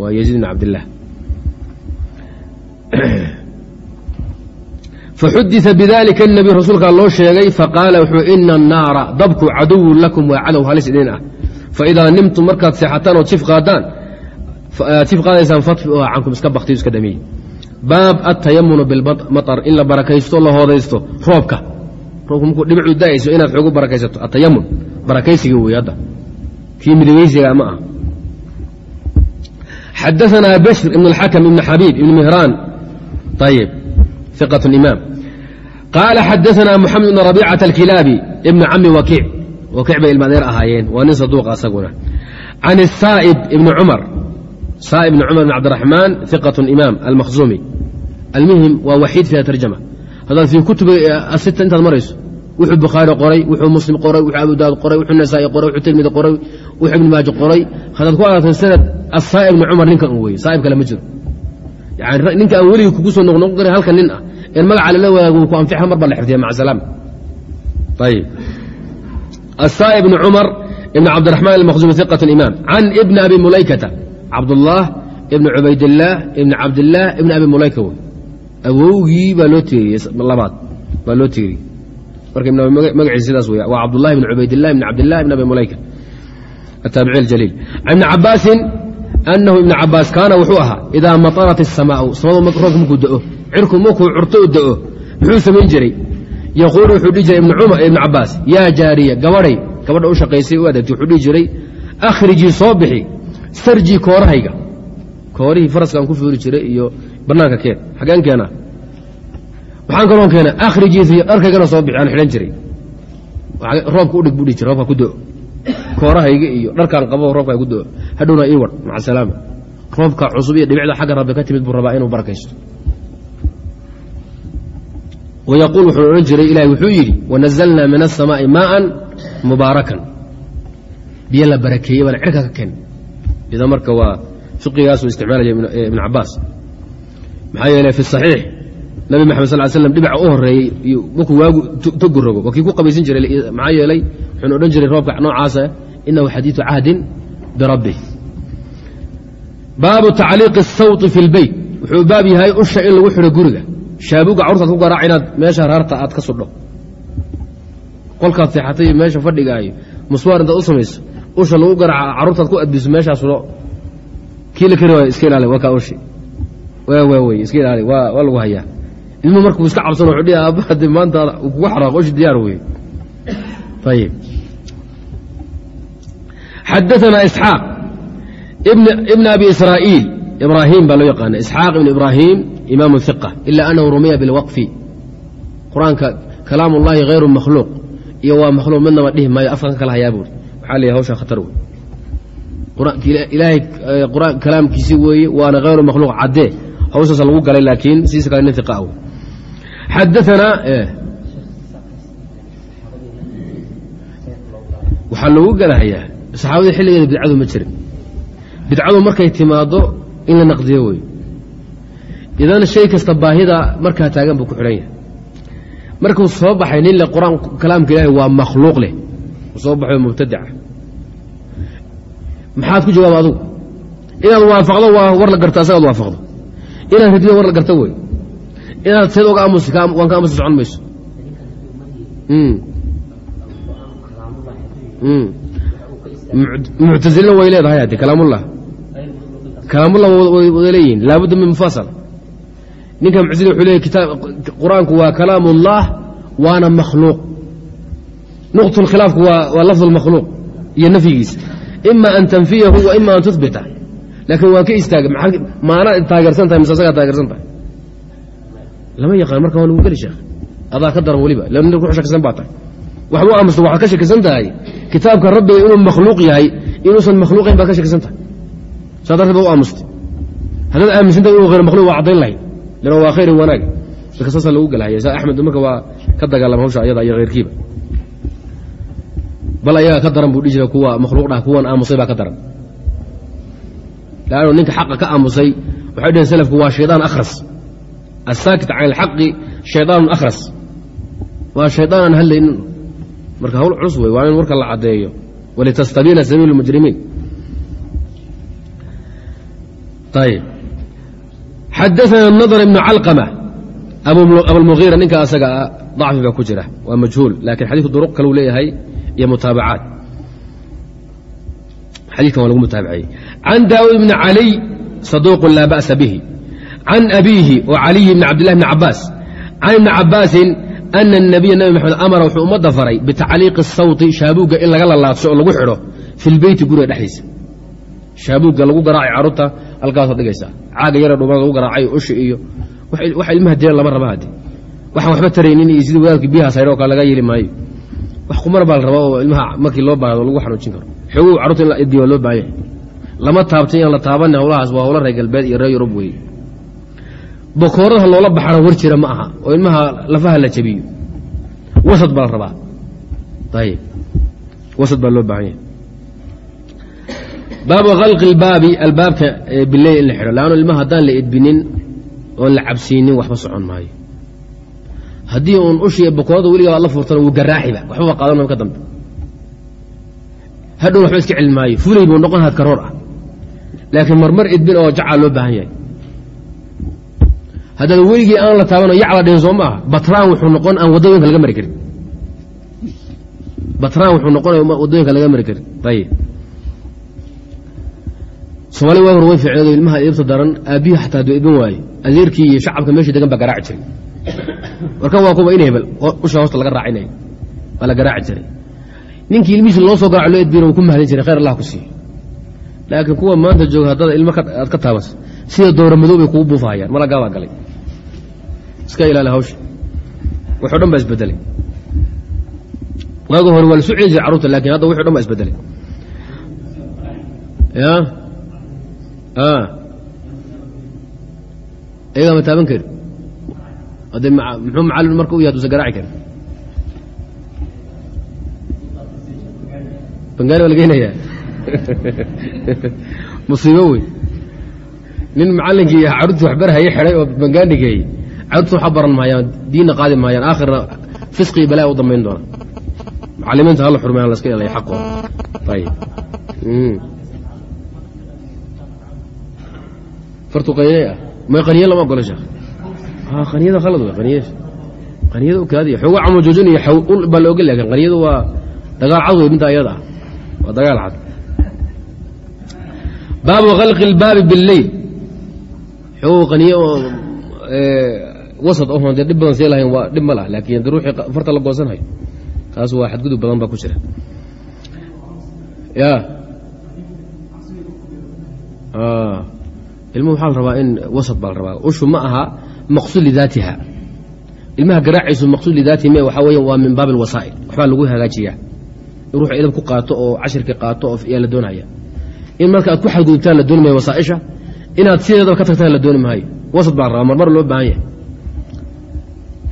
waa yaziid bn cabdillaah faxudita bidalika الnabiy rasuulkaa loo sheegay faqaala wuxuu ina الnaara dabku caduwun lakum waa cadow halis idin ah faidaa nimtum markaad seexataan ood sif qaadaan sif qaadaysaan fadfiuha cankum iska baktiyo iska dhamiye baab atayamunu bilmaطar in la barakaysto la hoodaysto roobka roobka markuu dhibicuu da'ayso inaad xoogu barakaysato atayamun barakaysiga wey hadda kii midigeysiga ma ah xadaثna bشhr ibn اxakم ibn xabيib ibn mihraan ayb iqaة imaam qaala xadaثna mxamed ibn رabيcaة اlkilaabi ibn cami wakiic wakiic bay ilmaadeer ahaayeen waa nin saduuqa asaguna can الsaa'ib ibn cumar saa'ib ibn cumar bn cabdiraxmaan iqaة imaam almakhzumi. Almuhim waa waxiid fiha tarjama. Haddaad fii kutubi asita intaad marayso wuxuu bukhaari qoray wuxuu muslim qoray wuxuu abu daawud qoray wuxuu nasaa'i qoray wuxuu tirmidi qoray wuxuu ibn maaji qoray. Haddaad ku aragtay sanad asaa'ib ibni cumar ninkan un weye saa'ib kale ma jiro. Yani ninka aan weligii kugu soo noqnoqon karin halka nin ah een magaca lala wadaago ku anfixa mar baa la xifdiya maca salaam. Ayib asaa'ib ibni cumar ibn cabdiraxmaan almakhzumi iqat imaam can ibni abi mulaykata cabdullaah ibni cubaydillaah ibni cabdillaah ibni abi mulayka wey. Awowgii baa loo tiiriyey labaad baa loo tiiriyey marka magaciisa sidaas wey waa cabdullahi ibn cubaydilah ibn cabdilah ibn abi mulayka ataabici aljaliil. Can ibni cabaasin anahu ibna cabaas kaana wuxuu ahaa idaa matarat isamaau samadu roobka markuu da'o cirku markuu curto u da'o muxuu samayn jiray. Yaquulu wuxuu dhihi jiray ibn cabaas yaa jaariya gabadhay gabadha u shaqaysay u adeegtay wuxuu dhihi jiray akhrijii soo bixi sarjii koorahayga. Koorihii faraskaan ku fuuli jiray iyo bannaanka keen. Xageen keenaa waxaan kaloon keena akhrijii dharkaygana soo bixi xidhan jiray. Roobka udhig buu dhihi jiray roobka ku do koorahayga iyo dharkaan qabo roobka ku do hadhowna ii wadh maca roobka cusub iyo dhibicda xagga rabbi ka timid buu rabaa inuu barakaysto. Wayaquul wuxuu odhan jiray ilahi wuxuu yidhi wanazalnaa min aلsamaa'i maa'an mubaarakan biyo la barakeeyey baan cirka ka keen idan marka waa fiqigaasu isticmaalaya ibn cabaas maxaa yeele fi saxiix nabi maxamed sal l slam dhibaca u horeeyey markuu waagu togu rogo waa kii ku qabaysan jiray maxaa yeelay wuxuuna odhan jiray roobka noocaasa inahu xadiidu cahdin birabbih baabu tacliiqi asawti fi lbeyt wuxuu baab yahay usha in lagu xidho guriga shaabuga carurtaad ku garaac inaad meesha raarta aad ka sudho qolkaad seexatay meesha fadhigaayo muswaar intaad u samayso usha lagu garaaca carruurtaad ku adbiso meeshaa sudho kii la kari waayo iska ilaali waa kaa ushi. Waa waa wey iska ilaali waa lagu hayaa. Ilmuhu markuu iska cabsan wuxuu dhihi aabba haddii maanta uu kugu xaraaqo ushi diyaar wey ayib xadaثana isxaaq ibn abi israa'iil ibraahim baa loo yaqaana isxaaq ibn ibraahim imaamu hiqa ila anahu rumiya bilwaqfi. Qur'aanka kalaam ullahi makhluuq. Iyo waa makhluuq midnaba dhihi maayo afkan ka kala hayaa buuri leeyahay hawshaa khatar wey ilaahay kalaamkiisi weeye waana hayru makhluuq caddee hawshaasa lagu galay laakiin siisa kale nin hiqa wey xadaanaa waxaa loogu galahayaa saxaabadii xilligeeda bidcadu ma jirin. Bidcadu markay timaado in la naqdiyo wey idan shay kasta baahida markaa taagan buu ku xidhan yahay. Markuu soo baxay nin le qur'aan kalaamka ilaahay waa makhluuq leh. Soo baxo mubtadaca maxaad ku jawaaba adugu? Inaad waafaqdo waa war la garto asagaad waafaqdo. Inaad radido war la garto wey inaad seed oga aamusi waan ka aamusi socon mayso. Muctasilna way leedahay hadde kalaamullah. Kalaamullah wada leeyihiin laabudda min mufasal ninka muctasila wuxuu leeyahy kitaab qur'aanku waa kalaam ullah waana makhluuq. Nuqtu lkhilaafku waa lafd lmakhluuq iyo nafyigiisa ima an tanfiyahu wa an tuhbita laakiin waan ka istaaga maana taageersan tahay mise asagaa taageersan tahay lama yaqaan marka waa lagu geli sheekh adaa ka daran weliba ku shakisan baa tahay waxba u aamusta waxaad ka shakisan tahay kitaabka rabbiga inuu makhluuq yahay inuusan makhluuqayn baad ka shakisan tahay saa darteed ba u aamustay haddaad aaminsantahay inuu hayr makhluq waa caddayn lahayd lana waa khayr wanaag marka saasa lagu galahaya saa axmed marka waa ka dagaalama hawsha ayada iyo hayrkiiba bal ayagaa ka daran buu dhihi jira kuwa makhluuq dhah kuwan aamusay baa ka daran. Laannu ninka xaqa ka aamusay waxay dhaheen selafku waa shaydaan akhras. Asaakit can alxaqi shaydaanun akhras. Waa shaydaan aan hadlaynin. Marka hawl culus wey waa in warka la caddeeyo. Walitastabiina sabiilu mujrimiin. Ayb xadaana nadr ibnu calqama. Abulmuhiira ninka asaga dacfi baa ku jira. Waa majhuul laakiin xadiiku duruq kaleu leeyahay iyo mutaabacaad. Xadiikan waa lagu mutaabaceeyey. Can daawud ibni caliy saduuqun laa ba'sa bihi. Can abiihi oo caliyi bn cabdillahi bni cabaas can ibni cabaasin ana anabiya nabi maxamed amara wuxuu ummadda faray bitacliiqi sawti shaabuugga in laga lalaabso oo lagu xidho fi lbeyti guriga dhexdiisa. Shaabuugga lagu garaacay carruurta halkaasoo dhigaysaa caaga yare dhuuban lagu garaacay ushi iyo wax ilmaha dilan lama raba haddee waxaan waxba taraynin iyo sidii wadaadka biyaha sayr o kale laga yeeli maayo wax kumar baa la rabaa oo ilmaha markii loo baahdo lagu xanuujin karo. Xogow carruurta in la ediyo waa loo baahan yahay. Lama taabta inaan la taabanna howlahaas waa howlo reer galbeed iyo reer yurub weeye bokooraha loola baxana war jira ma aha oo ilmaha lafaha la jabiyo wasad baa la rabaa. Ayib wasad baa loo baahan yahay. Baabu kalqi lbaabi albaabka biley in la xidho. Laanno ilmaha haddaan la edbinin oon la cabsiinin waxba socon maayo haddii uun ushiiyo bokoorada weligaa aad la furtana wuu garaaxiba waxbaba qaadan ka dambe. Hadhown waxba iska celin fulay buu noqon had karoor ah. Laakiin marmar edbin oo jacaa loo baahan yahay. Haddaad weligii aan la taabano yacla dhihin soo maaha batraan wuxuu noqon aan waddooyinka laga mari karin. Batraan wuxuu noqonaya waddooyinka laga mari karin. Ayib soomaalida waa hor way ficneedo ilmaha idibta daran aabbihi xataa hadduu idban waayo adeerkii iyo shacabka meeshii degan baa garaaci jiray warkan waa kuwa in hebel usha hoosta laga raacinaya waa la garaaci jiray. Ninkii ilmihiisa loo soo garaaco loo edbiyana wuu ku mahadin jiray khayr allah ku siiyo laakiin kuwa maanta jooga haddada ilmo aad ka taabaso sida doora madow bay kugu buufahayaan malaggaa baa galay. Iska ilaali hawsha. Waxo dhan baa isbedelay. Waagi hore waa la soo jiray carruurta laakiin hadda wixo dhan baa isbedelay. Ya iyagaa ma taaban kari hadde muxuu macallin marka u yahay dusa garaaci kari bangaani baa lageynayaa musiibo wey. Nin macallinkii carruurtii waxbarhaya xidhay oo bangaanigeeyey carruurta waxa baran maayaan diinna qaadi maayaan aakhirna fisqii balaa u dambayn doona. Macallimiinta hala xurmeyan laska ilaya xaqooda ayib fartu qaniye ah. May qaniye lama ogola sheekh qaniyada khalad wey qaniye qaniyada ukaadiya. Xooga camo joojin iyo ul baa la ogol laakiin qaniyadu waa dagaal cad wey midda ayada ah. Waa dagaal cad. Baabu kalqi اlbaabi billeyl xoogo qaniye oo wasad ohon dee dhib badan see lahayn waa dhib ma lah laakin de ruuxii farta la goosanhayo kaas waa xadgudub badan baa ku jira. Ya ilmuhu waxaa la rabaa in wasad baa la rabaa. Ushu ma aha maqsuud lidaatiha ilmaha garaaciisu maqsuud lidaatihi me waxaa weya waa min baabi alwasaa'il waxbaa lagu hagaajiyaa. In edab ku qaato oo cashirka qaato oo yaa la doonaya. In marka aad ku xadgudubtaan la dooni maayo wasaaisha inaad sideedaba ka tagtaan la dooni maayo. Wasad baa la rabaa marmar loo baahan yahay.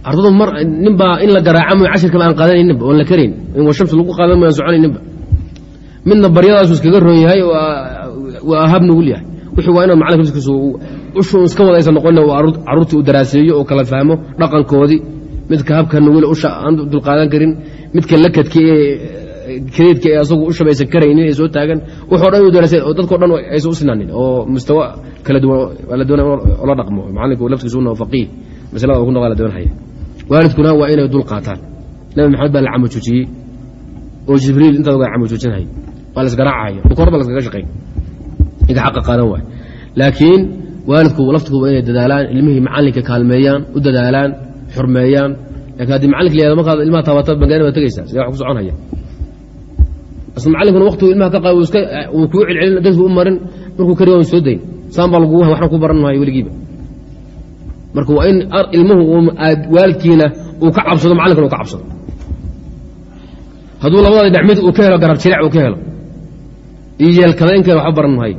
Ardadu mar ninbaa in la garaaca mooy cashirkaba aan qaadanayninba oon la karayn. In washamsi lagu qaadan mooy aan soconayninba midna baryadaasu iskaga roon yahay waa hab nugul yahay. Wixii waa inaad macallinka laftigiisu ushu iska wada aysan noqonin oo carruurtii u daraaseeyo oo kala fahmo dhaqankoodii. Midka habka nugule usha aan dulqaadan karin midka lakadka ee kareedka ee asagu ushaba aysan karaynin ee soo taagan wuxoo dhan u daraaseen oo dadkao dhan aysan u oo mustawa kala duwan waa la doonaya oo la dhaqmo macallinku laftigiisu una faqiih masalada ku noqaa la doonhaya waalidkuna waa inay dul nabi maxamed baa la camujoojiyey oo jibriil intaad ogaa camujoojinhay waa la bukoor ba laskaga shaqayn ninka xaqa qaadan waay. Laakiin waalidku laftigu inay dadaalaan ilmihii macallinka kaalmeeyaan u dadaalaan xurmeeyaan. Lakin haddii macallinka la markaad ilmaha taabata bangaani baad tegaysaa? Sidee wax ku soconhaya asla macallinkuna waktigu ilmaha ka qaab uu kuu celcelin dadku u marin markuu kari waa soo dayn. Saan baa lagugu waxna ku baran maayo weligiiba. Marka waa in ilmuhu waalidkiina uu ka cabsado macallinkana uu ka cabsado. Hadduu labada dhexmid uu ka helo garab jilec uu ka helo. Iyo yeelkadayn kale waxba baran maayo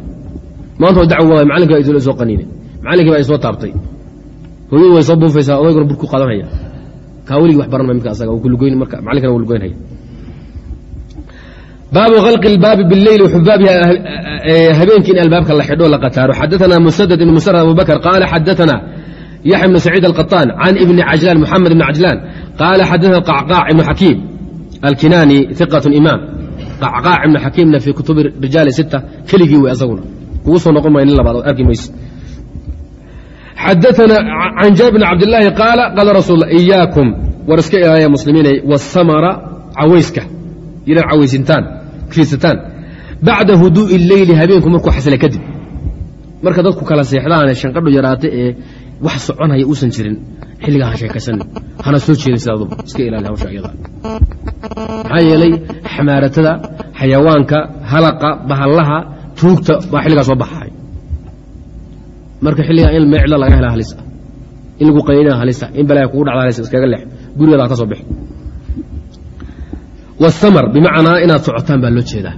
maanta waa dacwo waday macallinka baa soo qaniinay macallinkii baa ay soo taabtay hooyadu way soo buufaysaa odayguna bur ku qaadanhaya kaa weligii wax baran maya midka asaga ku lugoyn marka macallinkana wuu lugoynhaya baabu kalqi اlbaabi biاleyli wuxuu baab yahay habeenkii in albaabka la xidho la qataaro xadaثana musadad ibn musarad abu bakr qaala xadaثana yaxya bn saciid alqaطaan can ibni cajlaan muxamed ibn cajlaan qaala xadaثana qacqaac ibn xakiim alkinaani iqaة imaam qacqaac ibn xakiimna fii kutubi rijaali sita keligii wey asaguna kugu soo noqon maya nin labaad arki mayse xadaثana can jaabir bn cabdillaahi qaala qaala rasul iyaakum. War iska ilaaya muslimiinay wاsamara cawayska ila cawaysintaan fiirsataan bacda huduu'i leyli habeenku markuu xasilay kadib marka dadku kala seexdaane shanqadhu yaraata ee wax soconhaya uusan jirin xilligaa ha sheekaysanin hana soo jeedin sidaaduba iska ilaali hawsha maxaa yeelay xamaaratada xayawaanka halaqa bahallaha tuugta baa xilligaa soo baxahay marka xilligaa in meecda laga hela halisa in lagu qaynina halisa in balaya kugu dhacda halisa iskaga leex gurigeeda ha ka soo bixi. Wاsamr bimacnaa inaad socotaan baa loo jeedaa.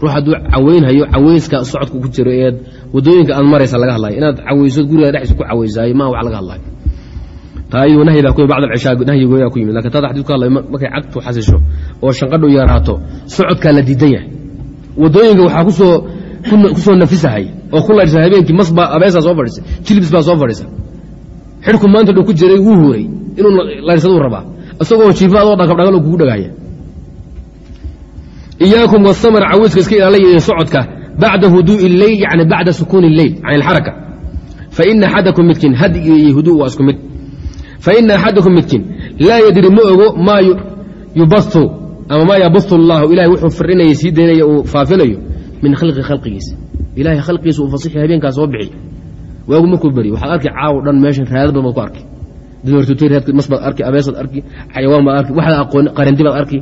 Ruux hadduu caweynhayo caweyska socodka ku jiro eed waddooyinka aad maraysa laga hadlayo inaad caweyso guriga dhexdiisa ku caweysaayo maa wax laga hadlayo taa iyuu nahyi baa ku yimid laakiin tada xadiidku hadlay markay cagtu xasisho oo shanqadhu yaraato socodkaa la diidan yahay waddooyinka waxaa kusoo ku soo nafisahay oo ku laydhsa habeenkii masbaa abeesaa soo fadhiisa jilbis baa soo fadhiisa xidhku maanta dhow ku jiray wuu huuray inuu laydhsaduu rabaa isagoo jiifa adoo dhakabdhagal oo kugu dhagaaya iyaakum wasamar cawiska iska ilaalaya socodka bacda huduu'i اleyl yani bacda sukuuni اleyl can اlxaraka faina axadakum midkiin hadyi iyo huduu waa isku mid faina axadakum midkiin laa yadri ma ogo maa yubastu ama maa yabustu اllahu ilahay wuxuu firinaya sii daynaya uu faafinayo min khalqi khalqigiisa ilahay khalqigiisa uu fasixi habeenkaas soo bixi. Waagu markuu beri waxaad arki caawo dhan meeshan raadad baad ku arki. Mas baad arki abeesaad arki xayawaan arki waxda aqoon qarindi baad arki.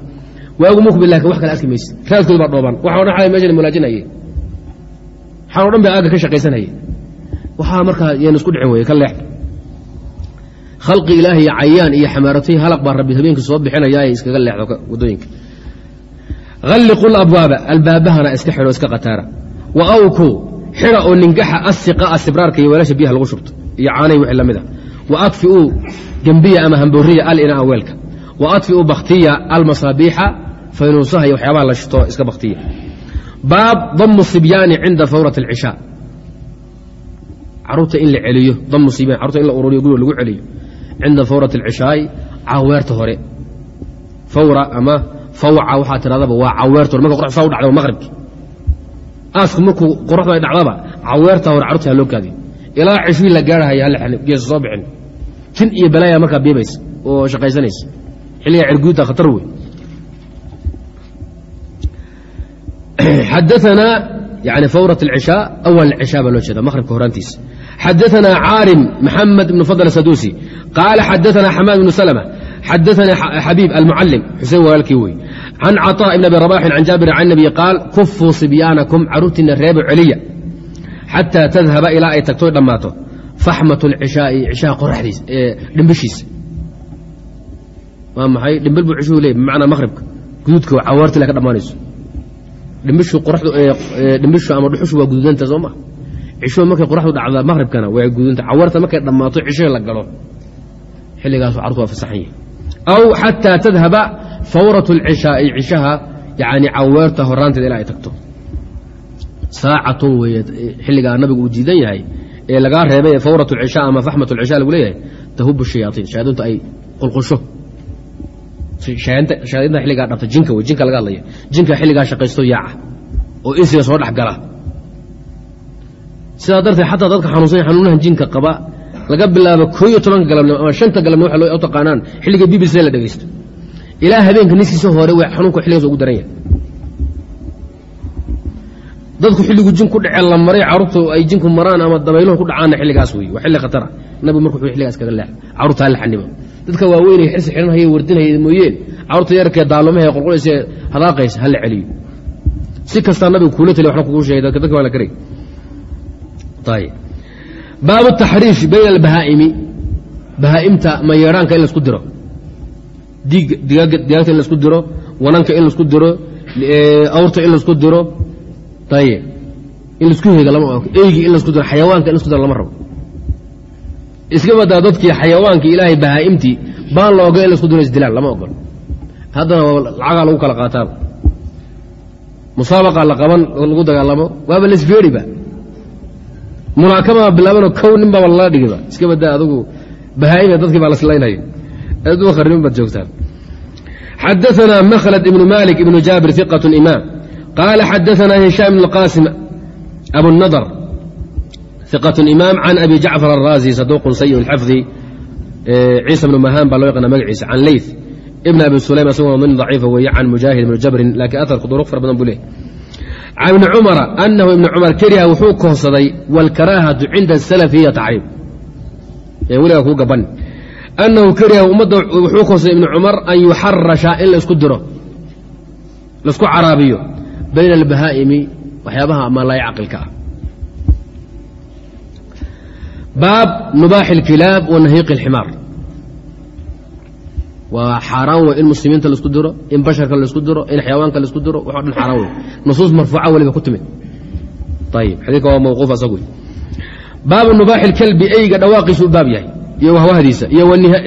Waagu markuu bi laakiin wax kale arki mayse raadkood baa dhooban. Waxaa o dhan xalay meeshan mulaajinaye waxaan dhan ba aagga ka shaqaysanaye waxaa markaa yaan isku dhicin weye ka leex khalqi ilaah iyo cayaan iyo xamaaratay halaq baa rabbi habeenkii soo bixinayaa iskaga leexdo waddooyinka. Halliqu labwaaba albaabahana iska xidho iska qataara. Wa awku xida oo ningaxa asiqa sibraarka iyo weelasha biyaha lagu shubto iyo caanay wixii la mid a wa adfiuu gembiya ama hambooriya alinaa weelka wa adfiuu bakhtiya almasaabiixa faynuusaha iyo waxyaabaha la shito iska bakhtiya. Baab damu sibyaani cinda fawrat alcishaa. Caruurta in la celiyo damu sibyaan carurta in la ururiyo guriga lagu celiyo cinda fawrat alcishaai caweerta hore. Fawra ama fawca waxaa tiradaba waa caweerta hore. Marka qoraxdu saa u dhacda maqribki aasku markuu qoraxdu dhacdaba caweerta hore carurta loo kaadiyo ilaa cishii la gaarhaya hal geesa soo bixin. Jin iyo balaaya markaa biibaysa oo shaqaysanaysa. Xilligaa cirguudta khatar wey xadaanaa yani fawrat alcishaa awal alcishaa baa loo jeeda maqhribka horaantiisa xadaanaa caarim maxamed ibnu fadl saduusi qaala xadaanaa xamaad ibnu salma xadaanaa xabiib almucalim xuseen walaalkii wey can caطاء ibn abi rabaxin can jaabirin can nabiy qaal kufuu sibyaanakum caruurtiina reebo celiya xataa tadhaba ilaa ay tagto dhammaato faxmat اlcishaai cishaha qoraxdiisa ee dhimbishiisa waa maxay dhimbil buu cishuhu leey bimacnaa maqhribka guduudka cawaarti la ka dhammaanayso dhimbishu qoraxdu dhimbishu ama dhuxushu waa gududanta soo ma cisho markay qoraxdu dhacdaa maqhribkana waa gudunta cawarta markay dhammaato cisho la galo. Xilligaasu carku waa yahay aw xataa tadhaba fawrat اlcishaai cishaha yani caweerta horaanteeda ilaa ay tagto. Saacatun wey xilligaa nabigu uu diidan yahay ee lagaa reebay fawrat lcisha ama faxmat lcisha lagu leeyahay tahubu shayaaطiin shayaadintu ay qulqusho. Shayaadinta xilligaa dhabta jinka wey jinka laga hadlaya. Jinka xilligaa shaqaysto yaaca oo insiga soo dhex gala sidaa darteed xataa dadka xanuunsanya xanuunahan jinka qaba laga bilaabo koo tobanka galabnimo ama shanta galabnimo waxa loo taqaanaan xilliga b b c la dhegaysto ilaa habeenka niskiisa hore w xanuunka xilligaas ugu daran yahay dadku xilligu jin ku la maray carruurtu ay jinku maraan ama dabayluhu ku dhacaanna xilligaas wey waa xilli khatara. Nabigu marku xilligaas kaga leexa carruurta hala xanimo dadka waaweynay xirsi xidhanhaya wardinhaya mooyeen carruurta yarkee daalumahee qolqolaysa hadaaqaysa hala celiyo. Si kastaa nabigu kuula taliy waxna kugu sheegay dadka dadka waa la karay baabu taxriish bayna albahaa'imi bahaa'imta mayeedhaanka in la isku diro digaagta in la isku diro wananka in la isku diro awrta in la isku diro ayib in la isku hega eygii in la isku diro xayawaanka in la isku diro lama rabo iska badaa dadkii xayawaanki ilaahay bahaa'imtii baan la ogola in la isku diro isdilaan lama ogolo haddana lacagaa lagu kala qaataaba musaabaqa la qaban lagu dagaalamo waaba laisfeeriba munaakamaa bilaabanoo kow nin baaba lala dhigiba iska badaa adugu bahaa'ima dadkii baa laslaynaya aduu kharnimin baad joogtaan xadaثna mkhlد ibn malik ibn jaabir ثiqة imaam qaala xadaثna hishaam ibn اqاsim abunadr ثiqة imaam can abi jacfar الraazi saduuqun sayi اxafdi ciisa bnu mahaan baa loo yaqana magaciisa can leyth ibn abi sulaym asagoo min ضaciifa weeye can mujaahid ibn jabrin lakiin aarku duruq fara badan buu leehy can ibni cumara anahu ibni cumar keriha wuxuu koonsaday wاlkaraahatu cinda الsalaf hiya tacriib weligaa kuu gaban anahu kariha ummadda wuxuu koonsaday ibni cumar an yuxarasha in laisku diro laisku caraabiyo bayna albahaa'imi waxyaabaha amaalaay caqilka ah baab nubaaxi اlkilaab wa nahiiqi اlximaar waa xaaraan wey in muslimiinta laisku diro in basharka laisku diro in xayawaanka laisku diro waxo dhan xaaraan wey nusuus marfuuca weliba ku timid ayib xadiidka waa mawquuf asag wey baabu nubaaxi اlkalbi eyga dhawaaqiisu u baab yahay iyo wahwahdiisa iyo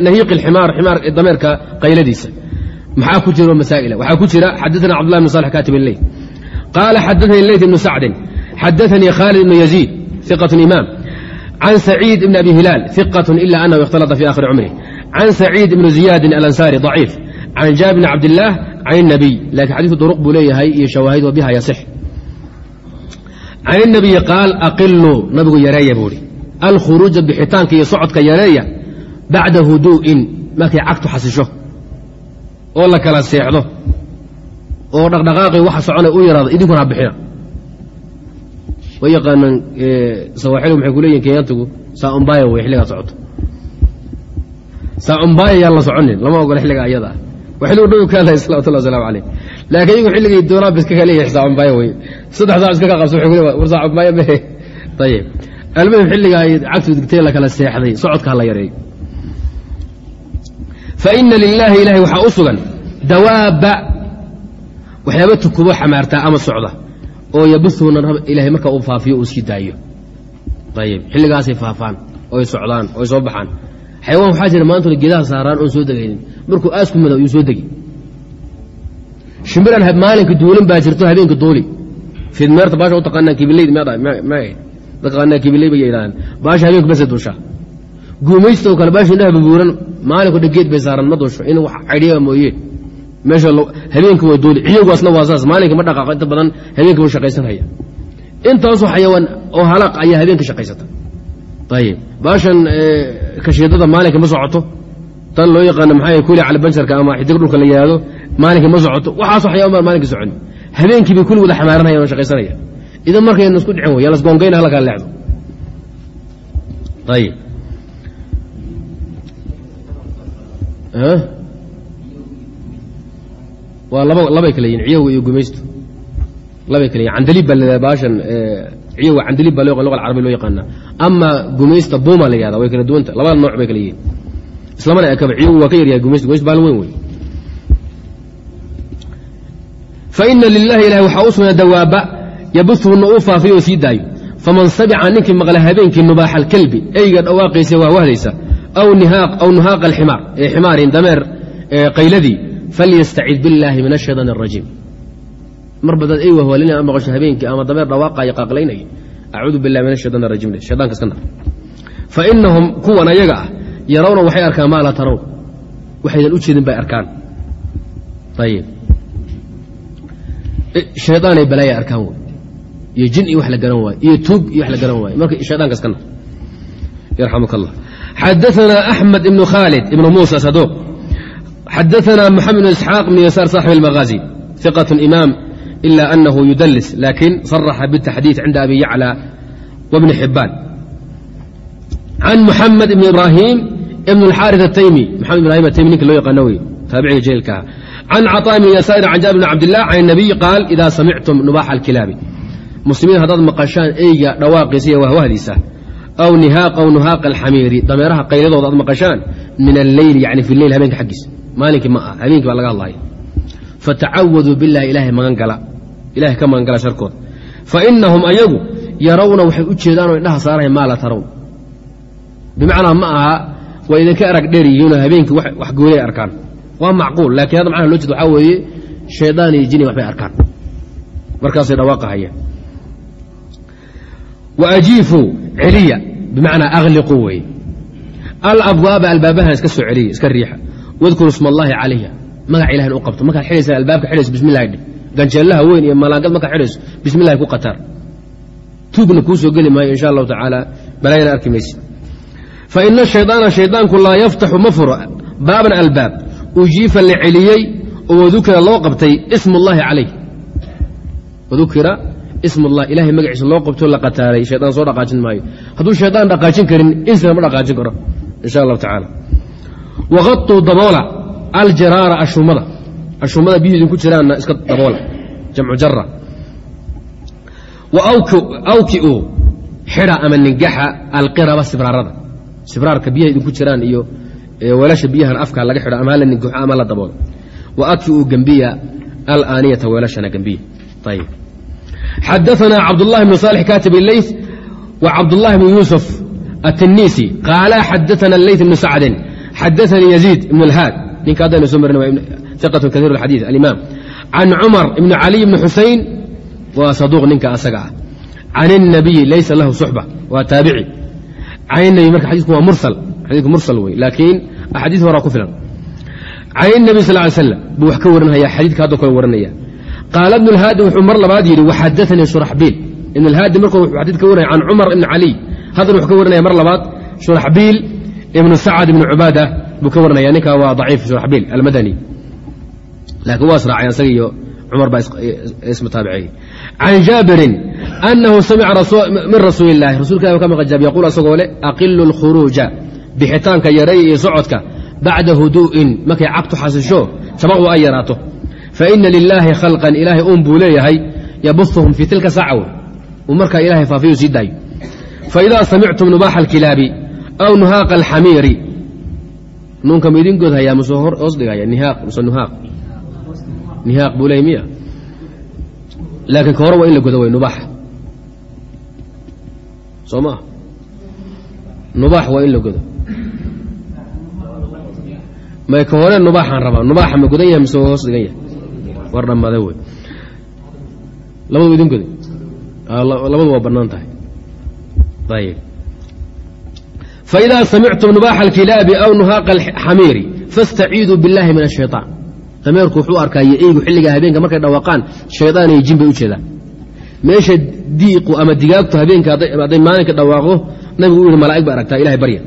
nahiiqi اlximaar ximaar dameerka qayladiisa maxaa ku jira masaa'ila waxaa ku jira xadaثana cabdullah bn salx katib illeyt qaala xadaثani leyt ibnu sacdin xadaثanii khaalid ibnu yaziid ثiqaة imaam can saciid ibn abi hilaal ثiqaة ila anahu اkhtalطa fi akhiri cumrih can saciid ibni ziyaadin alansaari daciif can jaabir bn cabdilaah can nabiy lakiin xadiiku duruq buu leeyahay iyo shawaahid wa biha yaix can nabiyi qaal aqiluu nabigu yareeya buuhi alkhuruuja bixitaanka iyo socodka yareeya bacda huduu'in markay cagtu xasisho oo la kala seexdo oo dhaqdhaqaaqii waxa socona u yaraado idinkuna ha bixina way yaqaanaan sawaaxilgu maxay ku leeyihiin kenyantigu saa unbaaya saaumbaaya yaan la soconin lama ogola xilliga ayada. Ah xilligu nabigu ka hadlaya salawatullah wasalaamu calayh. Laakiin iyagu xilligay doonaan ba iska ka leeyahay saaumbaaya wey saddex saac iska ka qabso war saaumbaaya mehe ayib almuhim xilliga ay cagtu digtay la seexday socodka ha la yareeyo faina lilaahi ilahay waxaa u sugan dawaaba waxyaaba tukubo xamaartaa ama socda oo yabuhuuna ilahay marka uu faafiyo uu sii daayo. Ayib xilligaasay faafaan oy socdaan oy soo baxaan xayawaan waxaa jira maantuna geedaha saaraan oon soo degaynin. Markuu aasku mado yuu soo degi. Shimbiran maalinka duulin baa jirto habeenka duuli. Fidmeerta baasha u taqaanaan kibileyd ma kibiley bay yidhahdaan baasha habeenka base duushaa guumaysta oo kale baasha indhaha babuuran maalinku dhageed bay saaran ma duusho in wax cadhiya mooye. Meesha habeenka waa duuli. Ciyowgaasna waa saas. Maalinka ma dhaqaaqo. Inta badan habeenka buu shaqaysanhaya. Intaasoo xayawaan oo halaq ayaa habeenka shaqaysata ayib baashan kashiidada maalinka ma socoto tan loo yaqaano maxaa kuli calibanjarka ama xidig dhulka la yidhaahdo maalinka ma socoto waxaasoo xayawaan baan maalinka socon habeenkii bay kulli wada xamaaranhayan oo shaqaysanaya idan markayna isku dhicin wey lasgoongayna halkaa leexdo ayib waa laba labay kale yihiin ciyowga iyo gumaystu labay kale yihiin candaliib baa la baashan ciyowga candaliib baa luga alcarabi loo yaqaana ama gumaysta buuma la yihahda way kala duwanta labada nooc bay kale yihiin islamana ekaba ciyowgu waa ka yaryahay gumaysta gumayst baalin weyn wey faina lilahi ilahi waxaa u sugnaa dawaaba yabuhuna uu faafiyo sii daayo. Faman sabica ninkii maqla habeenkii nubaaxa alkalbi eyga dhawaaqaysa wahwahdaysa aw nuhaaqa alximaar ee ximaarin dameer qayladii falyastacid billaahi min ashayطaan arajiim mar badaad ey wahwaalinaya maqasho habeenkii ama dameer dhawaaqaya qaaqlaynaya acuudu billahi min ashayطaan arajiim shaytanka iska nar fainahum kuwan ayaga ah yarawna waxay arkaan maa laa tarown waxaydan u jeedin bay arkaan ayib shaydaanay balaaya arkaan wey iyo jin iyo wax la garan waayo iyo tuug iyo wax la garan waayo marka shaydanka iska nar yarxamuk allah xadaثna أحmed ibn khaalid ibn muسى saduq xadaثna mxamed bn isxaaq bn yasaar صاxib الmagازي ثiqaة imaam إla أnahu yudlis lakin صaraxa bالتaxdiiث cinda abi yaclى wbni xibaan can muxamed ibn ibrahim ibn اlxاariث الtaymi maxamed ibrahim ataymi ninka loo yaqaano wey taabiciga jailka can caطاء bn yasaari can jaabir bn cabdالlah can الnabiy qaal ida samictum nubaxa اlkilaabi muslimiin haddaad maqashaan eyga dhawaaqiisa iyo wahwahdiisa aw nihaaq aw nuhaaqa alxamiiri dameeraha qayladooda aad maqashaan min alleyli yani fi leyl habeenka xaggiisa maalinkii ma ah habeenkii baa laga hadlaya fatacawaduu billahi ilaahay magan gala ilahay ka magan gala sharkooda fa inahum ayagu yarawna waxay u jeedaan oo indhaha saarahay maa la tarown bimacnaa ma aha waa idinka arag dheer yihiinoo habeenkii wax goolay arkaan. Waa macquul lakiin hadda macnaha loo jeed waxaa weeye shaydaan iyo jini waxbay arkaan. Markaasay dhawaaqahayaan waajiifuu celiya bimacnaa akhliquu wey alabwaaba albaabahan iska soo celiya iska riixa. Wadkuru isma allaahi calayha. Magac ilahin u qabto. Markaad xidhaysa albaabka xidhayso bismillahi dheh ganjeellaha weyn iyo malaangad markaad xidhayso. Bismillahi ku qataar tuugna kuu geli maayo insha allahu tacaala. Balaayana arki mayse fa ina shaydaana shaydaanku laa yaftaxu ma furo baaban albaab. Ujiifa la celiyey oo wadukira loo qabtay ismu ullaahi calayh. Wadukira ismullah ilahay magaciisa loo qabtoo la qataaray. Shaydaan soo dhaqaajin maayo. Hadduu shaydaan dhaqaajin karin insina ma dhaqaajin karo insha allahu tacaala. Waqatuu daboola aljaraara ashumada ashumada biyuhu idinku jiraanna iska daboola jamcu jara awkiu xida ama ningaxa alqiraba sibraarada. Sibraarka biyaha idinku jiraan iyo weelasha biyahan afka laga xidho ama hala ningaxo ama la daboolo waadkiu gembiya alaaniyata weelashana gembiya ayb xadaanaa cabdulahi bnu salix katib ileyth wa cabdulahi bnu yuusuf atiniisi qaala xadaana leyt bnu sacdin xadaanii yaziid ibn اlhaad ninka haddaynu soo marina ثقة kaثير الxadيث الإmام عن cمر بن علي بن xuسaين waa صaدوq ninka asaga ah عن النبي laysa lahu صحبة waa taaبعي عن النبي marka xadيثku waa mursل xadيثku mursل wey laakiin أxاadiث horaa ku filan عن النبي صلى اه عليه وسلم buu wax ka warinaya xadيثka haddo kale warinaya قاaل بن الhاadi wuxuu mar labaad yidhi وxadثnii شhرحبيل بن الhاadi markuu xadيث ka warinaya عن cمر بن علي haddana wuxuu ka warinaya mar labaad shuraxbiil ibnu sacad ibnu cubaada buu ka warinaya ninka waa daciif shuraxbiil almadani laakiin waa israacay asaga iyo cumar baa ismutaabiciyey can jaabirin anahu samica min rasuuli illahi rasulka ka maqan jaabir yaquul asagoo le aqilu lkhuruuja bixitaanka yareeya iyo socodka bacda huduu'in markay cagtu xasisho jabaqdu ay yaraato. Faina lilaahi khalqan ilaahay uun buu leeyahay yabuhum fii tilka saaca uu markaa ilahay faafiyu sii daayo. Faidaa samictum nubaaxa alkilaabi aw nuhaaqa alxamiiri. Nuunka ma idin godhayaa mase hoos dhigaya nihaaq mase nuhaaq nihaaq buu leey miya laakiin ka hore waa in la godo way nubaaxa soo maa nubaax waa in la godo may ka hore nubaaxaan rabaa nubaaxa ma godan yahay mise hoos dhigan yahay war dhammada wey labadu idin goday labadu waa bannaan tahay ayb faidaa samictum nubaaxa alkilaabi aw nuhaaqa alxamiiri faاstaciiduu biاllahi min الshayطaan dameerku wuxuu arkaa iyo eygu xilligaa habeenka markay dhawaaqaan shayطaan iyo jin bay u jeedaan. Meesha diiqu ama digaagtu habeenka hadday maalinka dhawaaqdo nabigu u yihi malaa'ig ba aragtaa ilahay barya.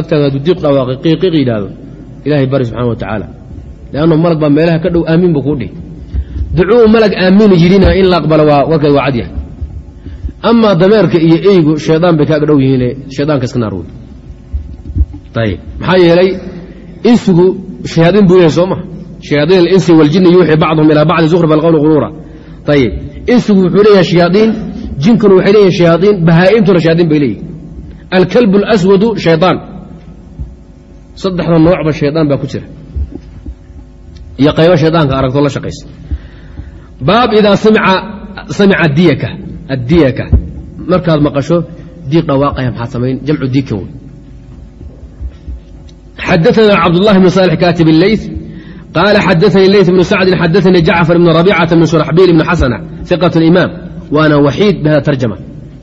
Agtaada hadduu diiq dhawaaqay qiiqiiq yidhaahdo ilahay bari subxana wa tacaala. Leanno malag baa meelaha ka dhow aamiin buu kuu dhihi ducuu malag aamini yidhina in la aqbalo waa warkeed waa cad yahay. Amaa dameerka iyo eygu shaydaan bay kaaga dhow yihiine shaydaanka iska naar wey ayib maxaa yeelay insigu shayaadiin buu yahay soo maha shayaadiin alinsi waljini yuuxii bacduhum ilaa bacdi zukrif alqowli quruura ayib insigu wuxuu leeyahay shayaadiin jinkuna waxay leeyihiin shayaadiin bahaa'imtuna shayaadiin bay leeyihiin alkalbu alaswadu shaydaan saddexda noocba shaydaan baa ku jira. Iyo qaybo shaydaanka aragtoo la shaqaysa. Baab idaa samica diyaka addiyaka. Markaad maqasho diiq dhawaaqaya maxaad samayn jamcu diikan wey xadaثna cabdالlahi bn صالح katib الleyث qaala xadaثnii leyث bn sacdi xadaثnii jacfar bn رabيcaةa bn shurxbiil bn xasنة ثiqaة imaam waana waxiid bhada tarjama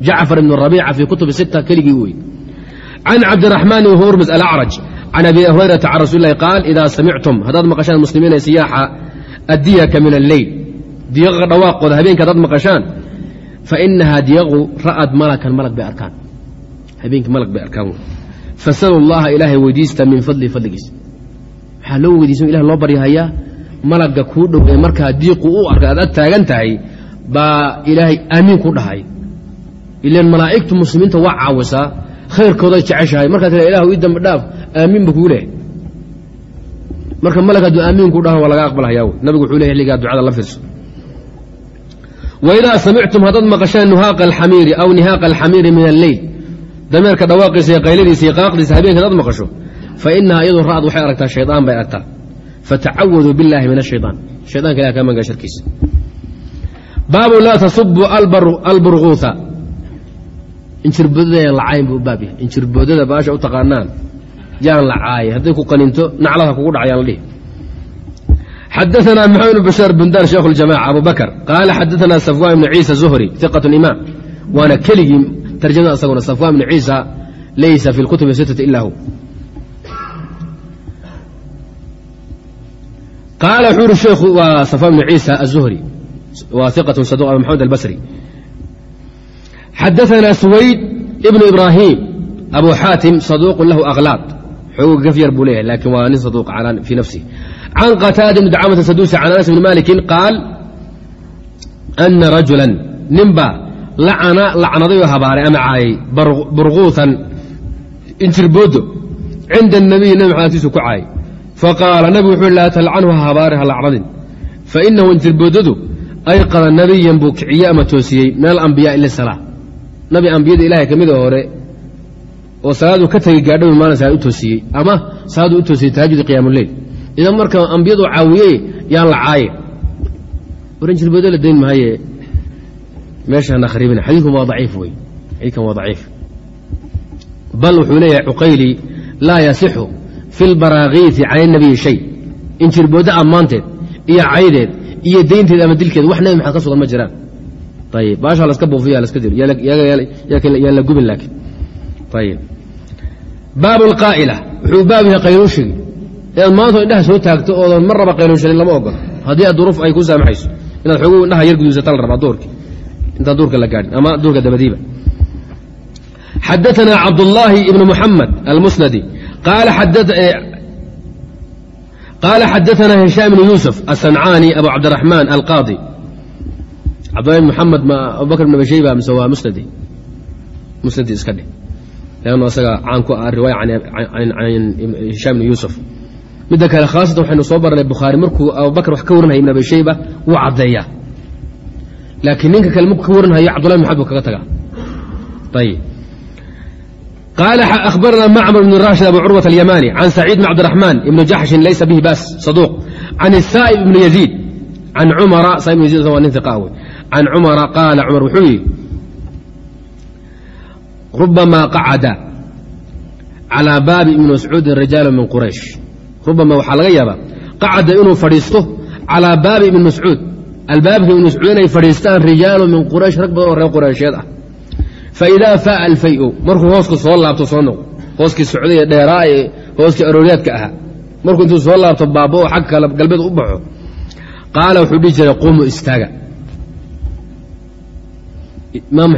jacfar bn رabيca fii kutub sita keligii wey can cabdiرaحmaan bn hurmز alأcrج can abi hurayrata can rasuل اlahi qaal ida samictum haddaad maqashaan muslimiina siyaaxa addiyaka min alleyl diiqa dhawaaqooda habeenka haddaad maqashaan fainahaa diyaqu ra'ad malakan malag bay arkaan habeenkii malag bay arkaan fasalu llaha ilaahay weydiista min fadlihi fadligiisa waxaa loo weydiisa ilah loo baryahayaa malagga kuu dhow ee markaa diiqu u arka aad ag taagan tahay baa ilaahay aamiin ku dhahay. Ilan malaa'igtu muslimiinta waa caawisaa khayrkooday jeceshahay. Markaa tira ilahu ii dhaaf aamiin ba kuu lehay marka malag hadduu aamiin ku dhahan waa laga aqbalhayaa nabigu wuxuu ley xilligaa ducada la fiirso waidaa samictum haddaad maqashaan nuhaaqa alxamiiri aw nihaaqa alxamiiri min alleyl dameerka dhawaaqiisa iyo qayladiisa iyo qaaqdiisa habeenka hadaad maqasho fa inahaa iyadu ra'ad waxay aragtaa shaydaan bay aragtaa fatacawaduu biاllahi min ashayطaan shaydanka ilah kaa manga sharkiisa baabu laa tasubu alburguuha injirboodada yaan lacayn buu baab yahay injirboodada baasha u taqaanaan yaan la caayay hadday ku qaninto naclaha kugu dhacayaan la dhihi xadaثna mxamed bn bashaar bundar sheekh اljamaca abu bakr qaala xadaثna safwan ibn ciisa zuhri iqaة imaam waana keligii tarjamada asaguna safwan ibn ciisa laysa fi اlkutub sittati ila hu qaala wuxuu uri sheekhu waa safwan ibn ciisa aلzuhri waa iqaة saduq abu maxamed albasri xadaثna suwayd ibn ibrahim abu xaatim saduq lahu aklaad xoogo gafyar buu leeyahay lakin waa nin saduq fii nafsihi can qataada bni dacamata saduusi can anas bni malikin qaal ana rajula ninba lacana oo habaaray ama caayay burquutan injirboodo cinda الnabiy nabi maxamed agtiisu ku caayay faqaala nabigu wuxuu laa talcanhu ha habaari ha lacnadin. Fainahu injirboodadu ayqada nabiyan buu kiciye ama toosiyey min alambiyaa ila salaa nabi ambiyada ilahay ka mida hore oo salaadu ka tegi gaadhabi maalin salaad u toosiyey ama salaadu u toosiyey tahajudi qiyaamuleil idan marka ambiyadu caawiyey yaan la caaye. Waran jirboodo la dayn maaye meeshaan akhribina xadiidku waa daciif wey xadiidkan waa daciif. Bal wuxuu leeyahay cuqayli laa yasixu fi lbaraakiisi can inabiyi shay. Injirboodda ammaanteed iyo caydeed iyo deynteed ama dilkeed wax nabi maxamed ka sugan ma jiraan. Ayib baashaa laska buufiya laska diro yaan la gubin laakiin. Ayib baabu lqaa'ila wuxuu baab yahay qayluushigi inaad maanta indhaha soo taagto oodan mar raba qayluushanin lama ogolo haddii aad duruuf ay ku saamaxayso inaad xoogu indhaha yar guduusata la rabaa duurki intaan duurka la gaahin ama duurka dabadiiba. Xadaana cabdاllaahi ibn muxamed almusnadi qaala xadaana hishaam ibn yuusuf asancaani abu cabdiraxmaan alqaadi. Cabdulahi bn muxamed ma abubakr bn abi mise waa musnadi. Musnadii iska dheh lannu asaga caan ku ah riwaaya an hishaam ibn yuusuf. Midda kale khaasatan waxaynu soo baranay bukhaari markuu abubakr wax ka warinhaya ibn abi wuu caddeeyaa laakiin ninka kale marku ka warinhayo cabdullahi maxamed buu kaga taga ayb qaala ahbarana macmar bn rashid abu curwat alyamani can saciid bn cabdiraxmaan ibn jaxshin laysa bihi baas saduuq. Can saa'ib ibn yaziid can cumara saib ibn yaziid waa nin iqa wey can cumara qaala cumar wuxuu yidhi rubamaa qacada calaa baabi ibni mascuudin rijaal min quraysh. Rubama waxaa laga yaabaa qacada inuu fadhiisto calaa baabi ibni mascuud mascuud inay fadhiistaan rijaalu min quraysh rag badan oo reer quraysheed ah faidaa faaa alfayu markuu hooska soo laabto soo noqo hooskii socday ee dheeraa ee hooskii arooryaadka ahaa markuu intuu soo laabto baaba oo xagga galbeed u baxo qaala wuxuu dhihi jiray qumu istaaga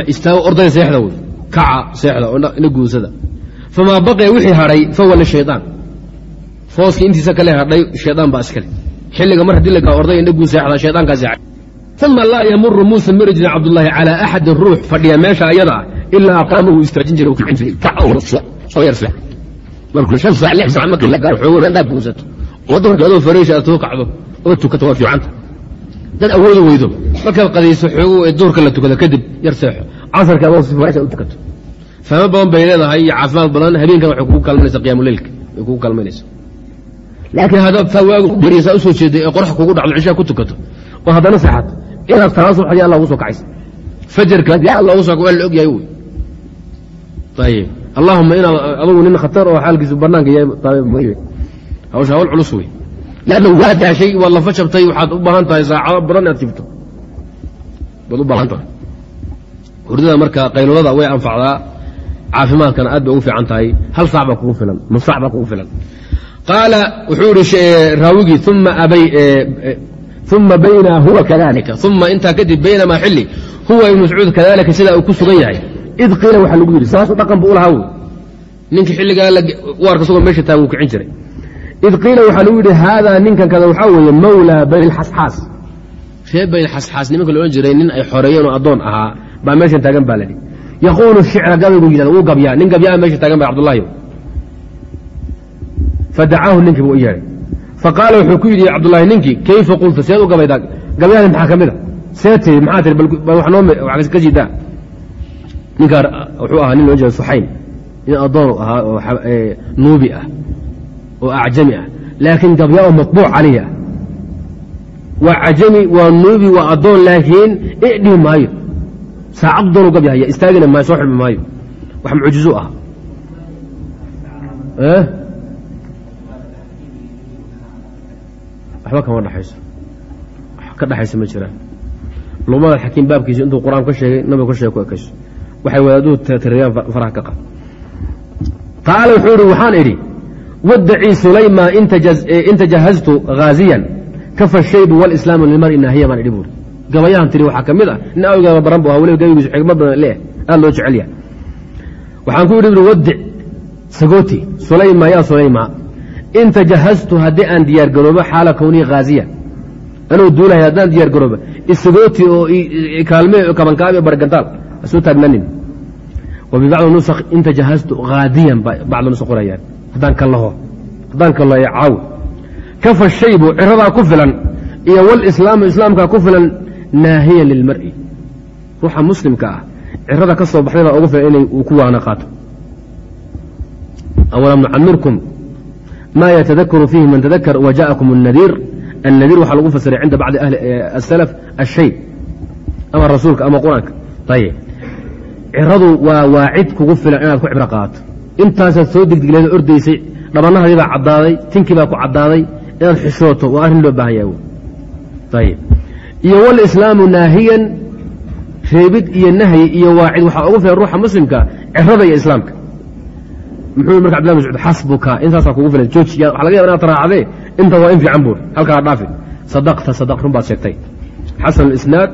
istaago ordaya seexda wey kaca seexda oo ina guunsada famaa baqiya wixii hadhay fahuwa lishayaan fooskii intiisa kale hadhay shaydaan baa iskale xilliga mar haddii lagaa orday indha guun seexda shaydaankaa seexay. Uma laa yamuru muusa mari jirin cabdullaahi calaa axadin ruux fadhiya meesha ayada ah ilaa aqaama wuu istaajin jiray kicin jiray soo yar aad soo kacdo oo tukato waa fiicanta dad awooda weydo. Markaad qadayso xoogo ee duurka la tukado kadib yar seexo. Casarka adoo si u tukato. Fahmo badan bay leedahay iyo caafimaad badan habeenkan waxay kugu kalmanaysa qiyaamuleylka way kugu kalmanaysa laakiin haddaad taa waagu beriyasaa u soo jeeday ee qorax kugu dhacdo cishaa ku tukato oo haddana seexato inaad taa subax yaa alla ugu soo kacaysa fajarka yaa alla ugu soo waa la og yahay wey ayib allahuma inaad adugu nin khatar oo xaalkiisu banaanka yahay hawsha hawl culus wey leanna waa daashay waad lafa jabtay waxaad u baahan tahay saacado badan inaad jibto baad u baahan tahay hurdada marka qaylulada way anfacdaa caafimaadkana aad bay ugu fiican tahay hal saac baa kugu filan nus saac baa kugu filan qaala wuxuu ihi raawigii uma bayna huwa kadalika uma intaa kadib baynamaa xili huwa ibn mascuud kadalika sidaa uu ku sugan yahay. Id qiila waxaa lagu yidhi saasuu dhaqan bu u lahaa wey ninka xilligaa u arka isagoo meesha taagan wuu kicin jiray. Id qiila waxaa lagu yidhi haadaa ninkan kada waxaa weeye mawlaa bani lxasxaas reer bani xasxaas nimanka la odhan jiray nin ay xoreeyeen oo addoon ahaa baa meeshan taagan baa ladhi yaquulu shicra gabaygu yidhahda wuu gabyaa nin gabyaa meesha taagan ba cabdullaahi fadacaahu ninkii buu u yeedhay faqaala wuxuu ku yidhi cabdullaahi ninkii kayfa qulta seed u gabaydaa gabyahani maxaa ka mid a see tiri maxaa wax ka siidaa ninkaa wuxuu ahaa nin loo jeeda suxayn nin addoon ahaa oo nuubi ah oo acjami ah laakiin gabyaa oo matbuuc calayhi waa cajami waa nuubi waa addoon laakiin idhihi maayo saacad doonu gabyahaya istaagina maayo soo xidhmi maayo wax mucjizu ah waxba kama dhexayso wax ka dhexaysa ma jiraan. Luqmada xakiim baabkiisa intuu qur'aan ka sheegay nabigu ka sheegay ku ekayso. Waxay wadaaduu tiriyaan faraha ka qad qaala wuxuu ihi waxaan idhi waddacii sulayma in tajahaztu haaziyan kafa shaybu walislaamu lilmari naahiya baan idhi buuri gabayahan tiri waxaa ka mid ah nin awgeeda baran bu ahaa weliba gabaygiisu xigmad badan leeh aad loo jecel waxaan ku idhi waddic sagooti sulayma yaa sulayma in tajahaztu haddii aan diyaar garoobo xaala kownii haaziya anuu duulahay haddaan diyaar garoobo. Isagooti oo kaalme kabankaabi bargantaal. Hasoo taagnanin. Wa bibacdi nusakh in tajahaztu haadiyan ba bacdu nusakh qorayaan. Haddaan kallaho haddaan kallaho caawi kafa shaybu ciradaa ku filan. Iyo walislaamu islaamkaa ku filan naahiyan lilmar'i ruuxa muslimka ah. Cirada ka soo baxday ugu filan inay uu ku waana qaato awalam nucamirkum ma ytadakru fiihi man tadakar wjaءakum الnadiir الnadiir waxaa lagu fasiray cinda bacdi ahli asalaf ashay ama rasuulka ama qur-aanka ayb ciradu waa waacid kugu filan inaad ku cibro qaato intaasaad soo degdegleeda ordaysay dhabannahadii baa caddaaday tinkii baa ku caddaaday inaad xishooto waa arrin loo baahan yahay ayib iyo walislaamu naahiyan reebid iyo nahyi iyo waacid waxaa ugu filan ruuxa muslimka cirada iyo islaamka muxuu marka abdillah mascuud xasbuka intaasaa kugu filan joojiya waxa laga yaba inaad raacdee inta waa in fiican buur halkaa dhaafi. Sadaqta sadaq run baad sheegtay. Xasan isnaad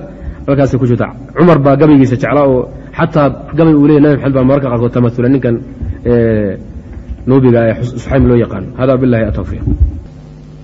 halkaasay ku jirta. Cumar baa gabaygiisa jeclaa oo xataa gabay uu leeyay nabi maxamed baa mararka qaarkood tamatula ninkan nuubiga ee suxaym loo yaqaano hada billahi atawfiiq